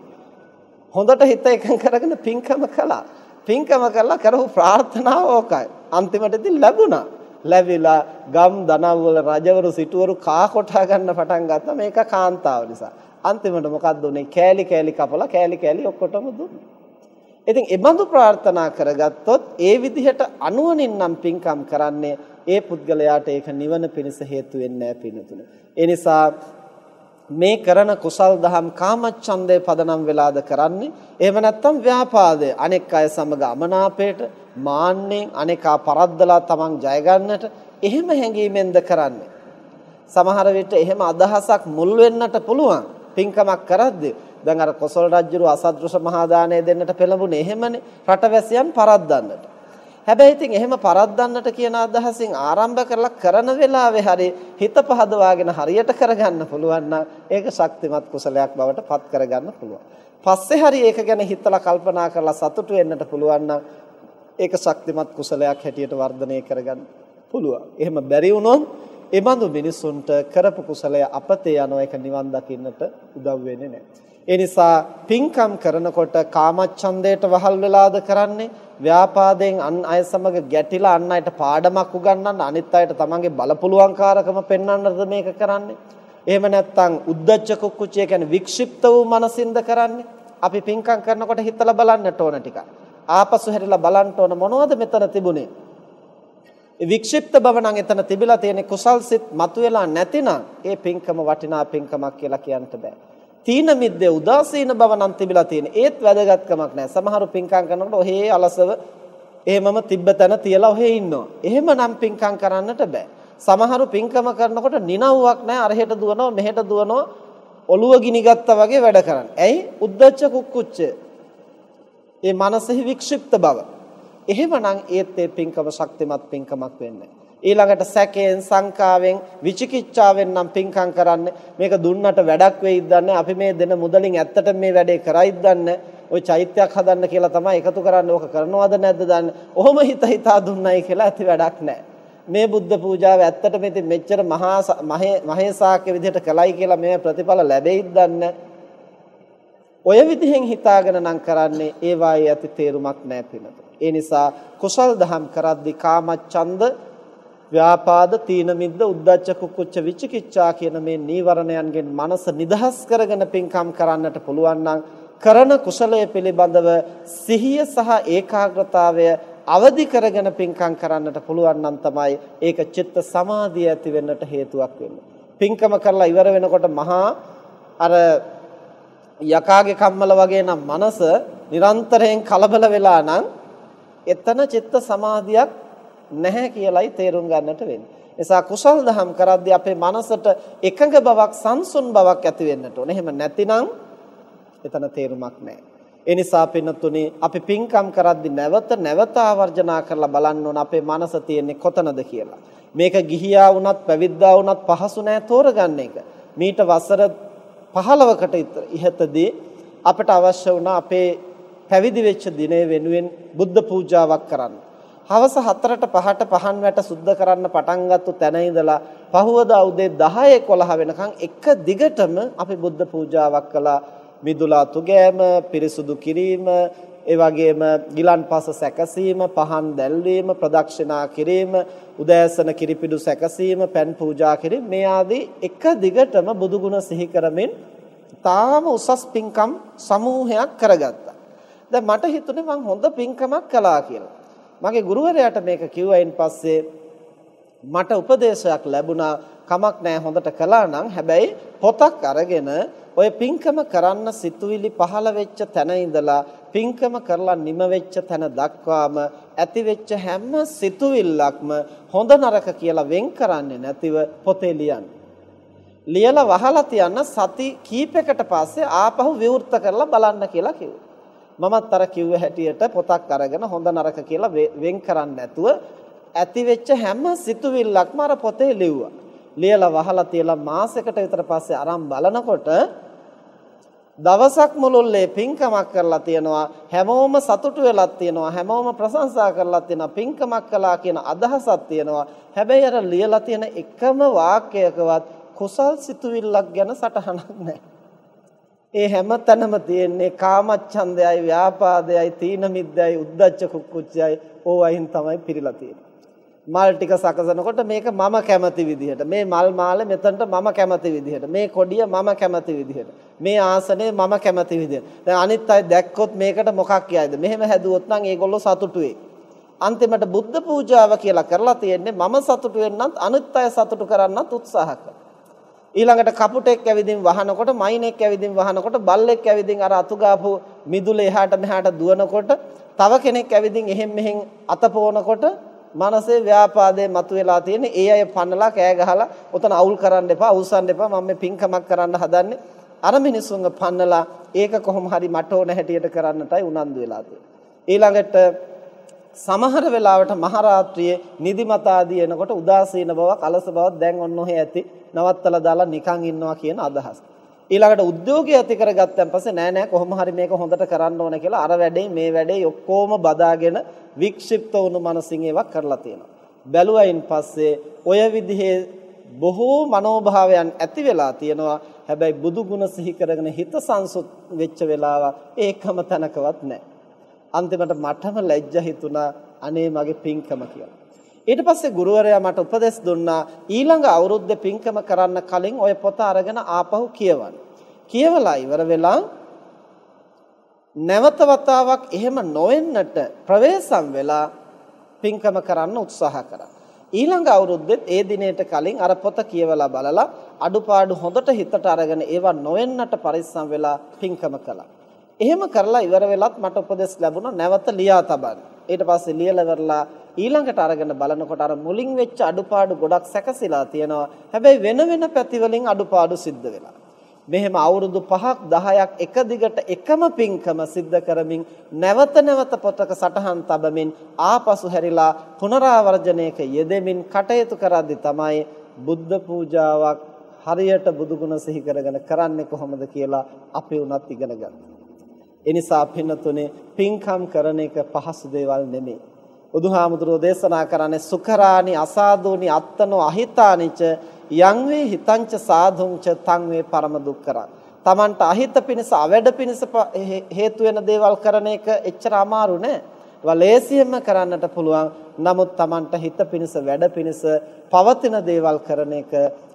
හොඳට හිත එකඟ කරගෙන පින්කම කළා. පින්කම කළා කරපු ප්‍රාර්ථනාව ඕකයි. අන්තිමට ඉතින් ලැබුණා. ලැබිලා ගම් දනව්වල රජවරු සිටුවරු කා කොටා ගන්න පටන් ගත්තා මේක කාන්තාව නිසා. අන්තිමට මොකක්ද උනේ? කෑලි කෑලි කපලා කෑලි කෑලි ඔක්කොටම දුන්නා. ඉතින් ඒ බඳු ප්‍රාර්ථනා කරගත්තොත් ඒ විදිහට අනුවණින් නම් පින්කම් කරන්නේ ඒ පුද්ගලයාට ඒක නිවන පිණිස හේතු වෙන්නේ නැහැ පිනතුනේ. ඒ නිසා මේ කරන කුසල් දහම් කාමච්ඡන්දේ පදනම් වෙලාද කරන්නේ? එහෙම නැත්නම් ව්‍යාපාදය. අනෙක් අය සමග අමනාපයට මාන්නෙන් අනේකා පරද්දලා තමන් ජය ගන්නට එහෙම හැඟීමෙන්ද කරන්නේ? සමහර විට එහෙම අදහසක් මුල් වෙන්නට පුළුවන්. පින්කමක් කරද්දී. දැන් අර කොසල් රජුරු අසදෘශ මහා දාණය දෙන්නට පෙළඹුණේ එහෙමනේ. රටවැසියන් පරද්දන්නට. හැබැයි ඉතින් එහෙම පරද්දන්නට කියන අදහසින් ආරම්භ කරලා කරන වෙලාවේ හරි හිත පහදවාගෙන හරියට කරගන්න පුළුවන් නම් ඒක ශක්තිමත් කුසලයක් බවට පත් කරගන්න පුළුවන්. පස්සේ හරි ඒක ගැන හිතලා කල්පනා කරලා සතුටු වෙන්නට පුළුවන් නම් ඒක ශක්තිමත් කුසලයක් හැටියට වර්ධනය කරගන්න පුළුවන්. එහෙම බැරි වුණොත් ඒ බඳු මිනිසුන්ට කරපු කුසලය අපතේ යන එක නිවන් දකින්නට උදව් වෙන්නේ නැහැ. ඒ නිසා පින්කම් කරනකොට කාමච්ඡන්දයට වහල් වෙලාද කරන්නේ? ව්‍යාපාදයෙන් අන් අය සමග ගැටිලා අන් අයට පාඩමක් උගන්වන්න අනිත් අයට තමන්ගේ බලපුලුවන්කාරකම පෙන්වන්නද මේක කරන්නේ? එහෙම නැත්නම් උද්දච්ච කුක්කුච්චය කියන්නේ වික්ෂිප්ත වූ මනසින්ද කරන්නේ? අපි පින්කම් කරනකොට හිතලා බලන්නට ඕන ටික ආපසු හැරිලා බලන්න ඕන මොනවද මෙතන තිබුණේ? වික්ෂිප්ත බව නම් එතන තිබිලා තියෙන කුසල් සිත් මතුවලා නැතිනම් ඒ පින්කම වටිනා පින්කමක් කියලා කියන්න බෑ. තීන මිද්දේ උදාසීන බව නම් තිබිලා තියෙන. ඒත් වැදගත්කමක් නැහැ. සමහරු පින්කම් කරනකොට ඔහේ අලසව එහෙමම තිබ්බ තැන තියලා ඔහේ ඉන්නවා. එහෙම නම් පින්කම් කරන්නට බෑ. සමහරු පින්කම කරනකොට නිනව්වක් නැහැ. අරහෙට දුවනවා මෙහෙට දුවනවා ඔළුව ගිනිගත්තා වගේ වැඩ කරන්නේ. ඇයි? උද්දච්ච කුක්කුච්ච. ඒ මනසෙහි වික්ෂිප්ත බව. එහෙමනම් ඒත් ඒ පින්කම ශක්තිමත් පින්කමක් වෙන්නේ ඊළඟට සැකයෙන් සංකාවෙන් විචිකිච්ඡාවෙන් නම් පින්කම් කරන්නේ. මේක දුන්නට වැඩක් වෙයිද දන්නේ අපි මේ දෙන මුදලින් ඇත්තට මේ වැඩේ කරයිද දන්නේ ওই චෛත්‍යයක් හදන්න කියලා තමයි එකතු කරන්නේ. ඕක කරනවද නැද්ද දන්නේ ඔහොම හිත හිතා දුන්නයි කියලා ඇති වැඩක් නැහැ. මේ බුද්ධ පූජාව ඇත්තට මේ මෙච්චර මහා මහේසාක්‍ය විදිහට කළයි කියලා මේ ප්‍රතිඵල ලැබෙයිද දන්නේ ඔය විදිහෙන් හිතාගෙන නම් කරන්නේ ඒ වායේ ඇති තේරුමක් නැහැ පිනත. ඒ නිසා කුසල් දහම් කරද්දී කාමච්ඡන්ද ව්‍යාපාද තීන මිද්ද උද්ධච්ච කුක්කුච්ච විචිකිච්ඡා කියන මේ නීවරණයන්ගෙන් මනස නිදහස් කරගෙන පින්කම් කරන්නට පුළුවන් නම් කරන කුසලයේ පිළිබඳව සිහිය සහ ඒකාග්‍රතාවය අවදි කරගෙන පින්කම් කරන්නට පුළුවන් නම් තමයි ඒක චිත්ත සමාධිය ඇති වෙන්නට හේතුවක් වෙන්නේ. පින්කම කරලා ඉවර වෙනකොට මහා අර යකාගේ කම්මල වගේ නම් මනස නිරන්තරයෙන් කලබල වෙලා නම් එතන චිත්ත සමාධියක් නැහැ කියලයි තේරුම් ගන්නට වෙන්නේ. නිසා කුසල් දහම් කරද්දී අපේ මනසට එකඟ බවක් සංසුන් බවක් ඇති වෙන්නට ඕන. එහෙම නැතිනම් එතන තේරුමක් නැහැ. ඒ නිසා පින්නතුනි අපි පින්කම් කරද්දී නැවත නැවත ආවර්ජනා කරලා බලන්න ඕන අපේ මනස තියෙන්නේ කොතනද කියලා. මේක ගිහියා වුණත් පැවිද්දා වුණත් පහසු නෑ තෝරගන්න එක. මීට වසර 15කට ඉහතදී අපට අවශ්‍ය වුණා අපේ පැවිදි වෙච්ච දිනය වෙනුවෙන් බුද්ධ පූජාවක් කරන්න. හවස 4ට 5ට පහන් වැට සුද්ධ කරන්න පටන් ගත්ත තැන ඉඳලා පහවදා උදේ 10 11 වෙනකන් එක දිගටම අපි බුද්ධ පූජාවක් කළා මිදුලා තුගෑම පිරිසුදු කිරීම ඒ වගේම ගිලන්පස සැකසීම පහන් දැල්වීම ප්‍රදක්ෂිනා කිරීම උදෑසන කිරිපිඩු සැකසීම පෑන් පූජා කිරීම මේ ආදී එක දිගටම බුදු ගුණ සිහි කරමින් තාම උසස් පින්කම් සමූහයක් කරගත්තා. දැන් මට හිතුනේ මං හොඳ පින්කමක් කළා කියලා. මගේ ගුරුවරයාට මේක කිව්වයින් පස්සේ මට උපදේශයක් ලැබුණා කමක් නැහැ හොඳට කළා නම් හැබැයි පොතක් අරගෙන ඔය පින්කම කරන්න සිතුවිලි පහළ වෙච්ච තැන ඉඳලා පින්කම කරලා නිම වෙච්ච තැන දක්වාම ඇති වෙච්ච හැම සිතුවිල්ලක්ම හොඳ නරක කියලා වෙන් කරන්නේ නැතිව පොතේ ලියන්න. ලියලා වහලා තියන්න සති කීපයකට පස්සේ ආපහු විවෘත කරලා බලන්න කියලා කිව්වා. මමත් අර කිව්ව හැටියට පොතක් අරගෙන හොඳ නරක කියලා වෙන් කරන්නේ නැතුව ඇති වෙච්ච හැම සිතුවිල්ලක්ම අර පොතේ ලිව්වා. ලියලා වහලා තියලා මාසයකට විතර පස්සේ අරන් බලනකොට දවසක් මුළුල්ලේ පින්කමක් කරලා තියෙනවා හැමෝම සතුටු වෙලක් තියෙනවා හැමෝම ප්‍රශංසා කරලා තියෙනවා පින්කමක් කළා කියන අදහසක් තියෙනවා හැබැයි අර ලියලා තියෙන එකම වාක්‍යයකවත් කුසල් සිතුවිල්ලක් ගැන සටහනක් නැහැ ඒ හැම තැනම තියෙන්නේ කාමච්ඡන්දයයි ව්‍යාපාදයයි තීන මිද්දයයි උද්ධච්ච කුක්කුච්චයයි ඕවයින් තමයි පිරීලා තියෙන්නේ. මල් ටික සකසනකොට මේක මම කැමති විදිහට මේ මල් මාලේ මෙතනට මම කැමති විදිහට මේ කොඩිය මම කැමති විදිහට මේ ආසනේ මම කැමති විදිහට. දැන් අනිත් අය දැක්කොත් මේකට මොකක් කියයිද? මෙහෙම හැදුවොත් නම් ඒගොල්ලෝ සතුටු වෙයි අන්තිමට බුද්ධ පූජාව කියලා කරලා තියෙන්නේ මම සතුටු වෙන්නත් අනිත් අය සතුටු කරන්නත් උත්සාහ කරනවා. ඊළඟට කපුටෙක් ඇවිදින් වහනකොට මයිනෙක් ඇවිදින් වහනකොට බල්ලෙක් ඇවිදින් අර අතුගාපු මිදුල එහාට මෙහාට දුවනකොට තව කෙනෙක් ඇවිදින් එහෙන් මෙහෙන් අතපොවනකොට මනසේ ව්‍යාපාදේ මතුවලා තියෙන්නේ ඒ අය පන්නලා කෑ ගහලා උතන අවුල් කරන්න එපා අවුස්සන්න එපා මම මේ පිංකමක් කරන්න හදන්නේ. අර මිනිස්සුන්ව පන්නලා ඒක කොහොම හරි මට ඕන හැටියට කරන්නටයි උනන්දු වෙලා තියෙන්නේ. ඊළඟට සමහර වෙලාවට මහරාත්‍රියේ නිදිමත ආදී එනකොට උදාසීන බවක් අලස බවක් දැන් ඔන්න ඔහෙ ඇති නවත්තලා දාලා නිකන් ඉන්නවා කියන අදහස. ඊළඟට උද්‍යෝගය ඇති කරගත්තන් පස්සේ නෑ නෑ කොහොම හරි මේක හොඳට කරන්න ඕන කියලා අර වැඩේ මේ වැඩේ ඔක්කොම බදාගෙන වික්ෂිප්ත වුණු මනසින් ඒවා කරලා තියෙනවා. බැලුවයින් පස්සේ ඔය විදිහේ බොහෝ මනෝභාවයන් ඇති වෙලා තියෙනවා. හැබැයි බුදු ගුණ සිහි කරගෙන හිත සංසුත් වෙච්ච වෙලාවක් ඒකම තනකවත් නැහැ. අන්තිමට මටම ලැජ්ජ හිතුණා අනේ මගේ පිංකම කියලා. ඊට පස්සේ ගුරුවරයා මට උපදෙස් දුන්නා ඊළඟ අවුරුද්දේ පින්කම කරන්න කලින් ඔය පොත අරගෙන ආපහු කියවන්න. කියවලා ඉවර වෙලා නැවත වතාවක් එහෙම නොවෙන්නට ප්‍රවේශම් වෙලා පින්කම කරන්න උත්සාහ කරා. ඊළඟ අවුරුද්දෙත් ඒ දිනේට කලින් අර පොත කියවලා බලලා අඩුපාඩු හොඳට හිතට අරගෙන ඒවා නොවෙන්නට පරිස්සම් වෙලා පින්කම කළා. එහෙම කරලා ඉවර වෙලත් මට උපදෙස් ලැබුණා නැවත ලියා තබන්න. ඊට පස්සේ ලියලා ඉවරලා ඊළඟට අරගෙන බලනකොට අර මුලින් වෙච්ච අඩුපාඩු ගොඩක් සැකසීලා තියෙනවා. හැබැයි වෙන වෙන පැතිවලින් අඩුපාඩු සිද්ධ වෙලා. මෙහෙම අවුරුදු 5ක් 10ක් එක දිගට එකම පින්කම සිද්ධ කරමින් නැවත නැවත පොතක සටහන් තබමින් ආපසු හැරිලා පුනරාවර්ජනයක යෙදෙමින් කටයුතු කරද්දි තමයි බුද්ධ පූජාවක් හරියට බුදුගුණ සිහි කරගෙන කරන්නේ කොහොමද කියලා අපි උනත් ඉගෙන ගන්නවා. එනිසා පින්නතුනේ පින්කම් කරන එක පහසු දේවල් නෙමෙයි. බුදුහාමුදුරෝ දේශනා කරන්නේ සුකරානි අසාදෝනි අත්තනෝ අහිතානිච යං වේ හිතංච සාධුංච තං වේ පරම දුක්කරං. Tamanට අහිත පිණිස අවැඩ පිණිස හේතු වෙන දේවල් කරන එක එච්චර අමාරු නෑ. ඒවා ලේසියෙන්ම කරන්නට පුළුවන්. නමුත් Tamanට හිත පිණිස වැඩ පිණිස පවතින දේවල් කරන එක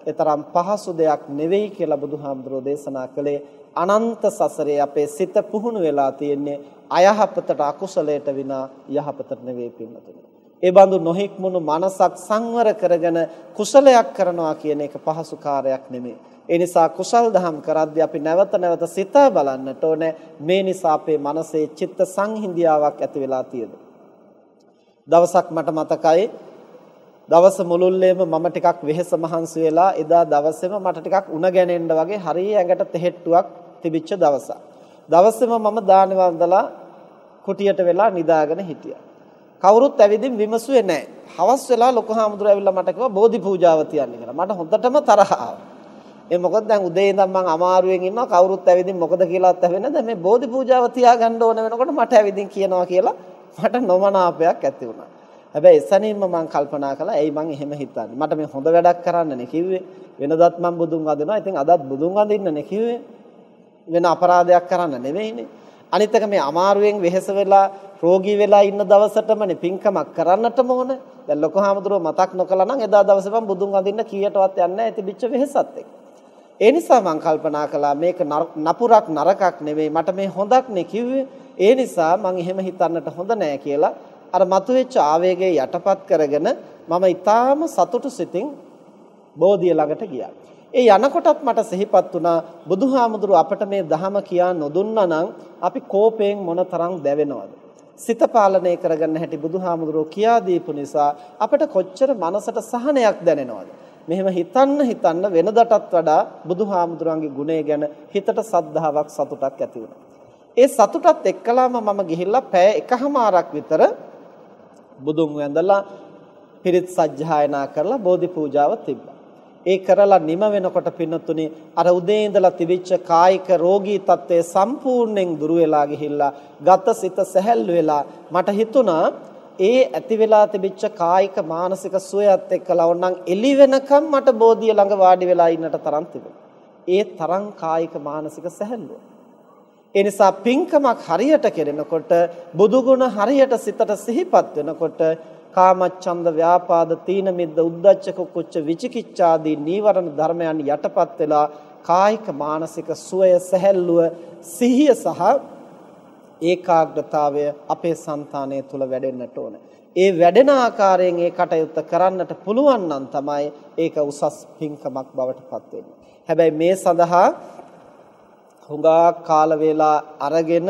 ඊතරම් පහසු දෙයක් නෙවෙයි කියලා බුදුහාමුදුරෝ දේශනා කළේ අනන්ත සසරේ අපේ සිත පුහුණු වෙලා තියෙන්නේ අයහපතට අකුසලයට විනා යහපතට නෙවෙයි පින්නතුනි. ඒ බඳු නොහික්මුණු මනසක් සංවර කරගෙන කුසලයක් කරනවා කියන එක පහසු කාර්යයක් නෙමෙයි. ඒ නිසා කුසල් දහම් කරද්දී අපි නැවත නැවත සිතා බලන්නට ඕනේ. මේ නිසා අපේ මනසේ චිත්ත සංහිඳියාවක් ඇති වෙලා තියෙද. දවසක් මට මතකයි දවස මුළුල්ලේම මම ටිකක් වෙහෙස මහන්සි වෙලා එදා දවසේම මට ටිකක් උණ ගැනෙන්න වගේ හරිය ඇඟට තෙහෙට්ටුවක් තිබිච්ච දවසක්. දවසේම මම දාන වන්දලා කුටියට වෙලා නිදාගෙන හිටියා. කවුරුත් ඇවිදින් විමසුවේ නැහැ. හවස් වෙලා ලොකු හාමුදුරුවෝ ඇවිල්ලා මට කිව්වා බෝධි පූජාව තියන්න කියලා. මට හොඳටම තරහ ඒ මොකද දැන් උදේ ඉඳන් මම අමාරුවෙන් ඉන්නවා කවුරුත් ඇවිදින් මොකද කියලාත් ඇවෙන්නේ නැද මේ බෝධි පූජාව තියාගන්න ඕන වෙනකොට මට ඇවිදින් කියනවා කියලා මට නොමනාපයක් ඇති වුණා. හැබැයි එසනින්ම මම කල්පනා කළා ඇයි මං එහෙම හිතන්නේ. මට මේ හොඳ වැඩක් කරන්නනේ කිව්වේ. වෙනදත් මම බුදුන් වදිනවා ඉතින් අදත් බුදුන් වදින්නනේ කිව්වේ. වෙන අපරාධයක් කරන්න නෙවෙයිනේ. අනිත් එක මේ අමාරුවෙන් වෙහෙස වෙලා රෝගී වෙලා ඉන්න දවසටමනේ පින්කමක් කරන්නටම ඕන. දැන් ලොකු හාමුදුරුවෝ මතක් නොකළා නම් එදා දවසේ මම බුදුන් වදින්න කීයටවත් යන්නේ නැහැ. තිබිච්ච වෙහෙසත් එක්ක. ඒ නිසා මම කල්පනා කළා මේක නපුරක් නරකක් නෙවෙයි. මට මේ හොඳක් නේ කිව්වේ. ඒ නිසා මම එහෙම හිතන්නට හොඳ නෑ කියලා අර මතුවෙච්ච ආවේගය යටපත් කරගෙන මම ඊටාම සතුටු සිතින් බෝධිය ළඟට ගියා. ඒ යනකොටත් මට සිහිපත් වුණා බුදුහාමුදුරු අපට මේ ධහම කියා නොදුන්නා නම් අපි කෝපයෙන් මොනතරම් දැවෙනවද? සිත පාලනය කරගන්න හැටි බුදුහාමුදුරුවෝ කියා දීපු නිසා අපිට කොච්චර මනසට සහනයක් දැනෙනවද? මෙහෙම හිතන්න හිතන්න වෙනදටත් වඩා බුදුහාමුදුරන්ගේ ගුණය ගැන හිතට සද්ධාාවක් සතුටක් ඇති වුණා. ඒ සතුටත් එක්කලාම මම ගිහිල්ලා පැය එකහමාරක් විතර බුදුන් වැඳලා පිරිත් සජ්ජායනා කරලා බෝධි පූජාව තිබ්බා. ඒ කරලා නිම වෙනකොට පින්නතුනේ අර උදේ ඉඳලා තිබිච්ච කායික රෝගී තත්ත්වය සම්පූර්ණයෙන් දුරු වෙලා ගිහිල්ලා ගත සිත සැහැල්ලු වෙලා මට හිතුණා ඒ ඇති වෙලා තිබිච්ච කායික මානසික සුවයත් එක්කලා ඕනනම් එළි වෙනකම් මට බෝධිය ළඟ වාඩි වෙලා ඉන්නට තරම් තිබුණා. ඒ තරම් කායික මානසික සැහැල්ලුව. ඒ නිසා පින්කමක් හරියට කෙරෙනකොට බුදුගුණ හරියට සිතට සිහිපත් වෙනකොට කාමච්ඡන්ද ව්‍යාපාද තීන මිද්ද උද්ධච්ච කුච්ච විචිකිච්ඡාදී නීවරණ ධර්මයන් යටපත් වෙලා කායික මානසික සුවය සැහැල්ලුව සිහිය සහ ඒකාග්‍රතාවය අපේ సంతානය තුල වැඩෙන්නට ඕන. ඒ වැඩෙන ආකාරයෙන් ඒ කටයුත්ත කරන්නට පුළුවන් නම් තමයි ඒක උසස් පින්කමක් බවට පත් වෙන්නේ. හැබැයි මේ සඳහා හුඟා කාල වේලා අරගෙන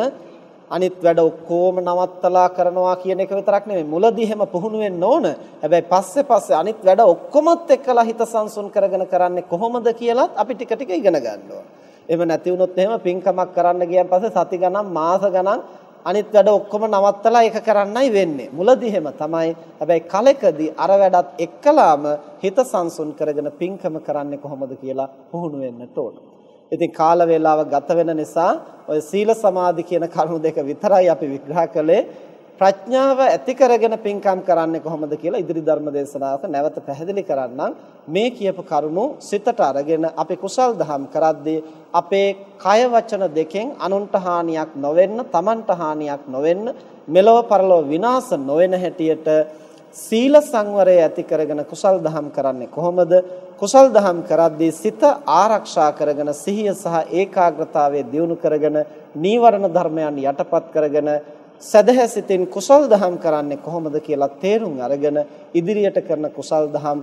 අනිත් වැඩ ඔක්කොම නවත්තලා කරනවා කියන එක විතරක් නෙමෙයි මුලදී හැම පුහුණු වෙන්න ඕන. හැබැයි පස්සේ පස්සේ අනිත් වැඩ ඔක්කොමත් එක්කලා හිත සංසුන් කරගෙන කරන්නේ කොහොමද කියලාත් අපි ටික ටික ඉගෙන ගන්න ඕන. එහෙම නැති වුණොත් එහෙම පින්කමක් කරන්න ගියන් පස්සේ සති ගණන් මාස ගණන් අනිත් වැඩ ඔක්කොම නවත්තලා ඒක කරන්නයි වෙන්නේ. මුලදී එහෙම තමයි. හැබැයි කලකදී අර වැඩත් එක්කලාම හිත සංසුන් කරගෙන පින්කම කරන්නේ කොහොමද කියලා පුහුණු වෙන්නට ඕන. ඉතින් කාල වේලාව ගත වෙන නිසා ඔය සීල සමාධි කියන කරුණු දෙක විතරයි අපි විග්‍රහ කළේ. ප්‍රඥාව ඇති කරගෙන පින්කම් කරන්නේ කොහොමද කියලා ඉදිරි ධර්ම දේශනාවක නැවත පැහැදිලි කරන්නම් මේ කියපු කරුණු සිතට අරගෙන අපි කුසල් දහම් කරද්දී අපේ කය වචන දෙකෙන් අනුන්ට හානියක් නොවෙන්න තමන්ට හානියක් නොවෙන්න මෙලොව පරලොව විනාශ නොවන හැටියට සීල සංවරය ඇති කරගෙන කුසල් දහම් කරන්නේ කොහොමද කුසල් දහම් කරද්දී සිත ආරක්ෂා කරගෙන සිහිය සහ ඒකාග්‍රතාවය දියුණු කරගෙන නීවරණ ධර්මයන් යටපත් කරගෙන සදහැසිතින් කුසල් දහම් කරන්නේ කොහොමද කියලා තේරුම් අරගෙන ඉදිරියට කරන කුසල් දහම්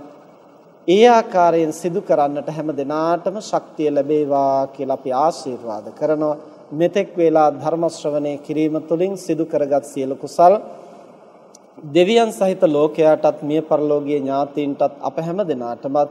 ඒ ආකාරයෙන් සිදු කරන්නට හැම දිනාටම ශක්තිය ලැබේවා කියලා අපි ආශිර්වාද කරනවා. මෙතෙක් වේලා ධර්ම ශ්‍රවණය කිරීම තුළින් සිදු කරගත් සියලු කුසල් දෙවියන් සහිත ලෝකයාටත් මිය පරලෝකීය ඥාතීන්ටත් අප හැම දිනාටමත්